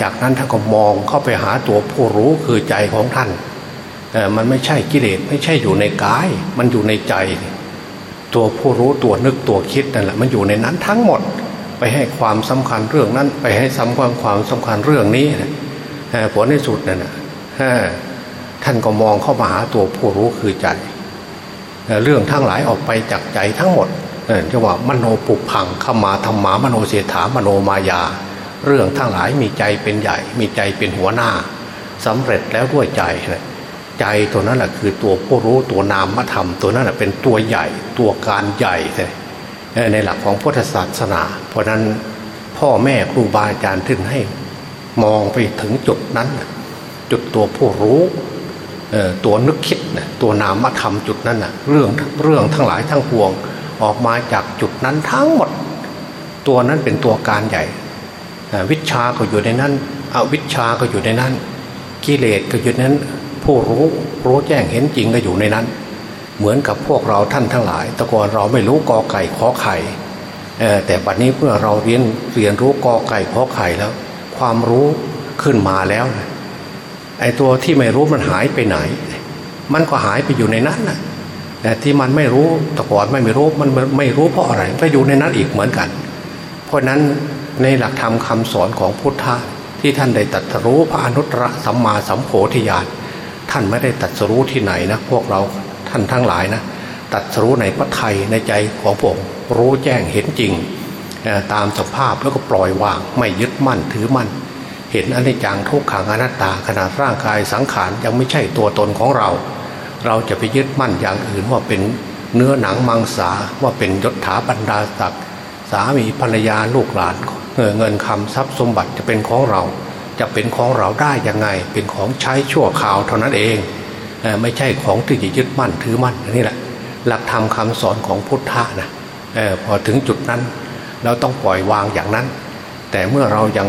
จากนั้นท่านก็มองเข้าไปหาตัวผู้รู้คือใจของท่าน มันไม่ใช่กิเลสไม่ใช่อยู่ในกาย มันอยู่ในใจ ตัวผู้รู้ตัวนึกตัวคิดนั่นแหละมันอยู่ในนั้นทั้งหมด ไปให้ความสำคัญเรื่องนั้น ไปให้สำคัญความสำคัญเรื่องนี้ผลในสุดนั่นนะท่านก็มองเข้ามาหาตัวผู้รู้คือใจ เรื่องทั้งหลายออกไปจากใจทั้งหมดเรียกว่ามโนปุพังขมาธรรมามโนเสถามโนมายา เรื่องทั้งหลายมีใจเป็นใหญ่ มีใจเป็นหัวหน้าสำเร็จแล้วด้วยใจใจตัวนั้นแหละคือตัวผู้รู้ตัวนามธรรม ตัวนั้นแหละเป็นตัวใหญ่ตัวการใหญ่ ในหลักของพุทธศาสนา เพราะนั้นพ่อแม่ครูบาอาจารย์ถึงให้มองไปถึงจุดนั้น จุดตัวผู้รู้ตัวนึกคิดตัวนามธรรมจุดนั้นนะเรื่องเรื่องทั้งหลายทั้งปวงออกมาจากจุดนั้นทั้งหมด ตัวนั้นเป็นตัวการใหญ่ วิชาก็อยู่ในนั้นอวิชาก็อยู่ในนั้น กิเลสก็อยู่ในนั้น ผู้รู้รู้แจ้งเห็นจริงก็อยู่ในนั้น เหมือนกับพวกเราท่านทั้งหลายต่ก่อนเราไม่รู้กอไก่ขอไข่แต่บัดนี้เมื่อเราเรียนเรียนรู้กอไก่ขอไข่แล้ว ความรู้ขึ้นมาแล้วไอ้ตัวที่ไม่รู้มันหายไปไหน มันก็หายไปอยู่ในนั้นนะแต่ที่มันไม่รู้ตะกอนไม่ไม่รู้มันไม่รู้เพราะอะไรก็อยู่ในนั้นอีกเหมือนกัน เพราะนั้นในหลักธรรมคาสอนของพุทธะที่ท่านได้ตัดรู้พระอนุตตรสัมมาสัมโพธิญาณท่านไม่ได้ตัดรู้ที่ไหนนะพวกเรา ท่านทั้งหลายนะตัดรู้ในพระไทยในใจของผมรู้แจ้งเห็นจริง ตามสภาพแล้วก็ปล่อยวาง ไม่ยึดมั่นถือมั่น เห็นอนิจจังทุกขังอนัตตาขนาดร่างกายสังขารยังไม่ใช่ตัวตนของเรา เราจะไปยึดมั่นอย่างอื่นว่าเป็นเนื้อหนังมังสาว่าเป็นยศถาบรรดาศักดิ์สามีภรรยาลูกหลานเงินคำทรัพย์สมบัติจะเป็นของเรา จะเป็นของเราได้ยังไง เป็นของใช้ชั่วคราวเท่านั้นเอง ไม่ใช่ของที่จะยึดมั่นถือมั่นนี่แหละหลักธรรมคาสอนของพุทธะนะพอถึงจุดนั้น เราต้องปล่อยวางอย่างนั้น แต่เมื่อเรายัง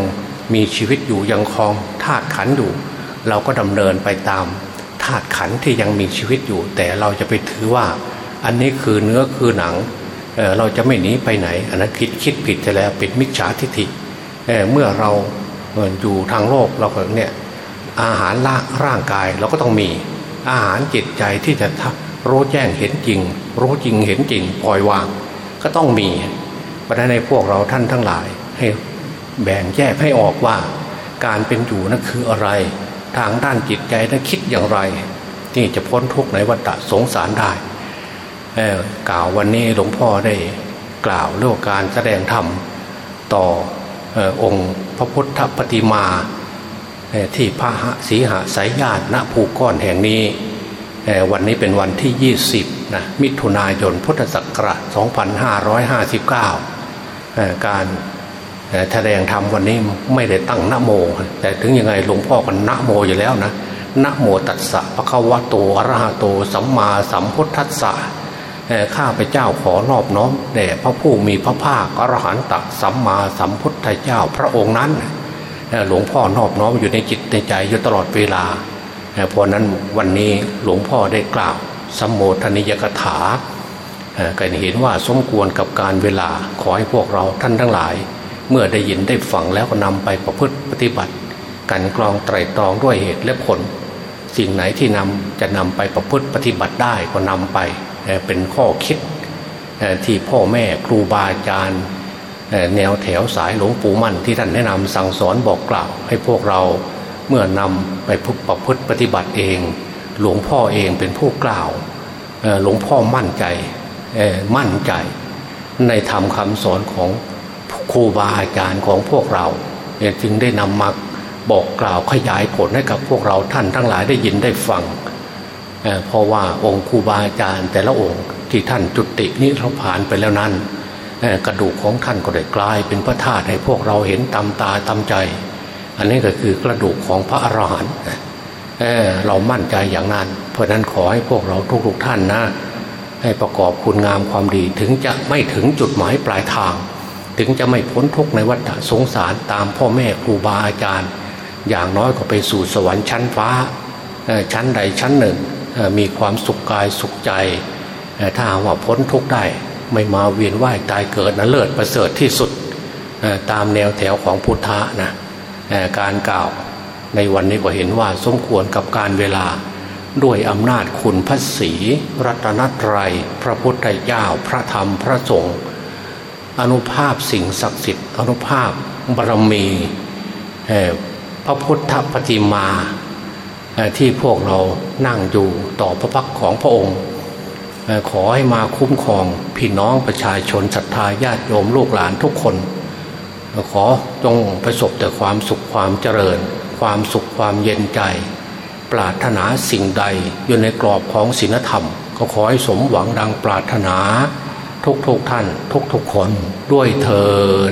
มีชีวิตอยู่ยังคลองธาตุขันอยู่ เราก็ดำเนินไปตามธาตุขันที่ยังมีชีวิตอยู่ แต่เราจะไปถือว่าอันนี้คือเนื้อคือหนังเเราจะไม่หนีไปไหนอันนั้นคิดคิดผิดจะแล้วเป็นมิจฉาทิฏฐิเเมื่อเราอยู่ทางโลกเราเนี่ยอาหารร่างกายเราก็ต้องมี อาหารจิตใจที่จะรู้แจ้งเห็นจริง รู้จริงเห็นจริงปล่อยวาง ก็ต้องมีเพราะในพวกเราท่านทั้งหลาย ให้แบ่งแยกให้ออกว่า การเป็นอยู่นั่นคืออะไร ทางด้านจิตใจนั้นคิดอย่างไรที่จะพ้นทุกข์ในวัฏสงสารได้กล่าววันนี้หลวงพ่อได้กล่าวเรื่องการแสดงธรรมต่อองค์พระพุทธปฏิมา ที่พระศรีหาสายญาติณภูก้อนแห่งนี้ วันนี้เป็นวันที่ 20นะมิถุนายนพุทธศักราช 2559 การแสดงธรรมวันนี้ไม่ได้ตั้งนโม แต่ถึงยังไงหลวงพ่อกันนโมอยู่แล้วนะนะโมตัสสะพระควะโตอรหะโต สัมมาสัมพุทธัสสะข้าพเจ้าขอนอบน้อมแด่พระผู้มีพระภาคอรหันตสัมมาสัมพุทธเจ้าพระองค์นั้น หลวงพ่อนอบน้อมอยู่ในจิตในใจอยู่ตลอดเวลาเพราะนั้นวันนี้หลวงพ่อได้กล่าวสัมโมทนิยกถาก็เห็นว่าสมควรกับการเวลาขอให้พวกเราท่านทั้งหลาย เมื่อได้ยินได้ฟังแล้วก็นำไปประพฤติปฏิบัติ กันกรองไตรตรองด้วยเหตุและผล สิ่งไหนที่นำจะนำไปประพฤติปฏิบัติได้ก็นำไปเป็นข้อคิดที่พ่อแม่ครูบาอาจารย์ แนวแถวสายหลวงปู่มั่นที่ท่านแนะนำสั่งสอนบอกกล่าว ให้พวกเราเมื่อนำไปประพฤติปฏิบัติเอง หลวงพ่อเองเป็นผู้กล่าวหลวงพ่อมั่นใจมั่นใจ ในธรรมคำสอนของครูบาอาจารย์ของพวกเราจึงได้นำมาบอกกล่าวขยายผลให้กับพวกเราท่านทั้งหลายได้ยินได้ฟังเพราะว่าองค์ครูบาอาจารย์แต่ละองค์ที่ท่านจุตินิพพานไปแล้วนั้น กระดูกของท่านก็ได้กลายเป็นพระธาตุให้พวกเราเห็นตามตาตามใจ อันนี้ก็คือกระดูกของพระอรหันต์เเรามั่นใจอย่างนั้น เพราะนั้นขอให้พวกเราทุกๆท่านนะ ให้ประกอบคุณงามความดีถึงจะไม่ถึงจุดหมายปลายทาง ถึงจะไม่พ้นทุกข์ในวัฏสงสารตามพ่อแม่ครูบาอาจารย์ อย่างน้อยก็ไปสู่สวรรค์ชั้นฟ้า ชั้นใดชั้นหนึ่งมีความสุขกายสุขใจถ้าว่าพ้นทุกข์ได้ ไม่มาเวียนว่ายตายเกิดนะเลิศประเสริฐที่สุดตามแนวแถวของพุทธะนะการกล่าวในวันนี้ก็เห็นว่าสมควรกับการเวลาด้วยอำนาจคุณพระศีรัตนตรัย พระพุทธเจ้าพระธรรมพระสงฆ์อนุภาพสิ่งศักดิ์สิทธิ์อนุภาพบารมีพระพุทธปฏิมาที่พวกเรานั่งอยู่ต่อพระพักของพระองค์ ขอให้มาคุ้มครองพี่น้องประชาชนศรัทธาญาติโยมลูกหลานทุกคน ขอจงประสบแต่ความสุขความเจริญ ความสุขความเย็นใจ ปรารถนาสิ่งใดอยู่ในกรอบของศีลธรรม ก็ขอให้สมหวังดังปรารถนา ทุกๆทท่าน ทุกๆคนด้วยเทอ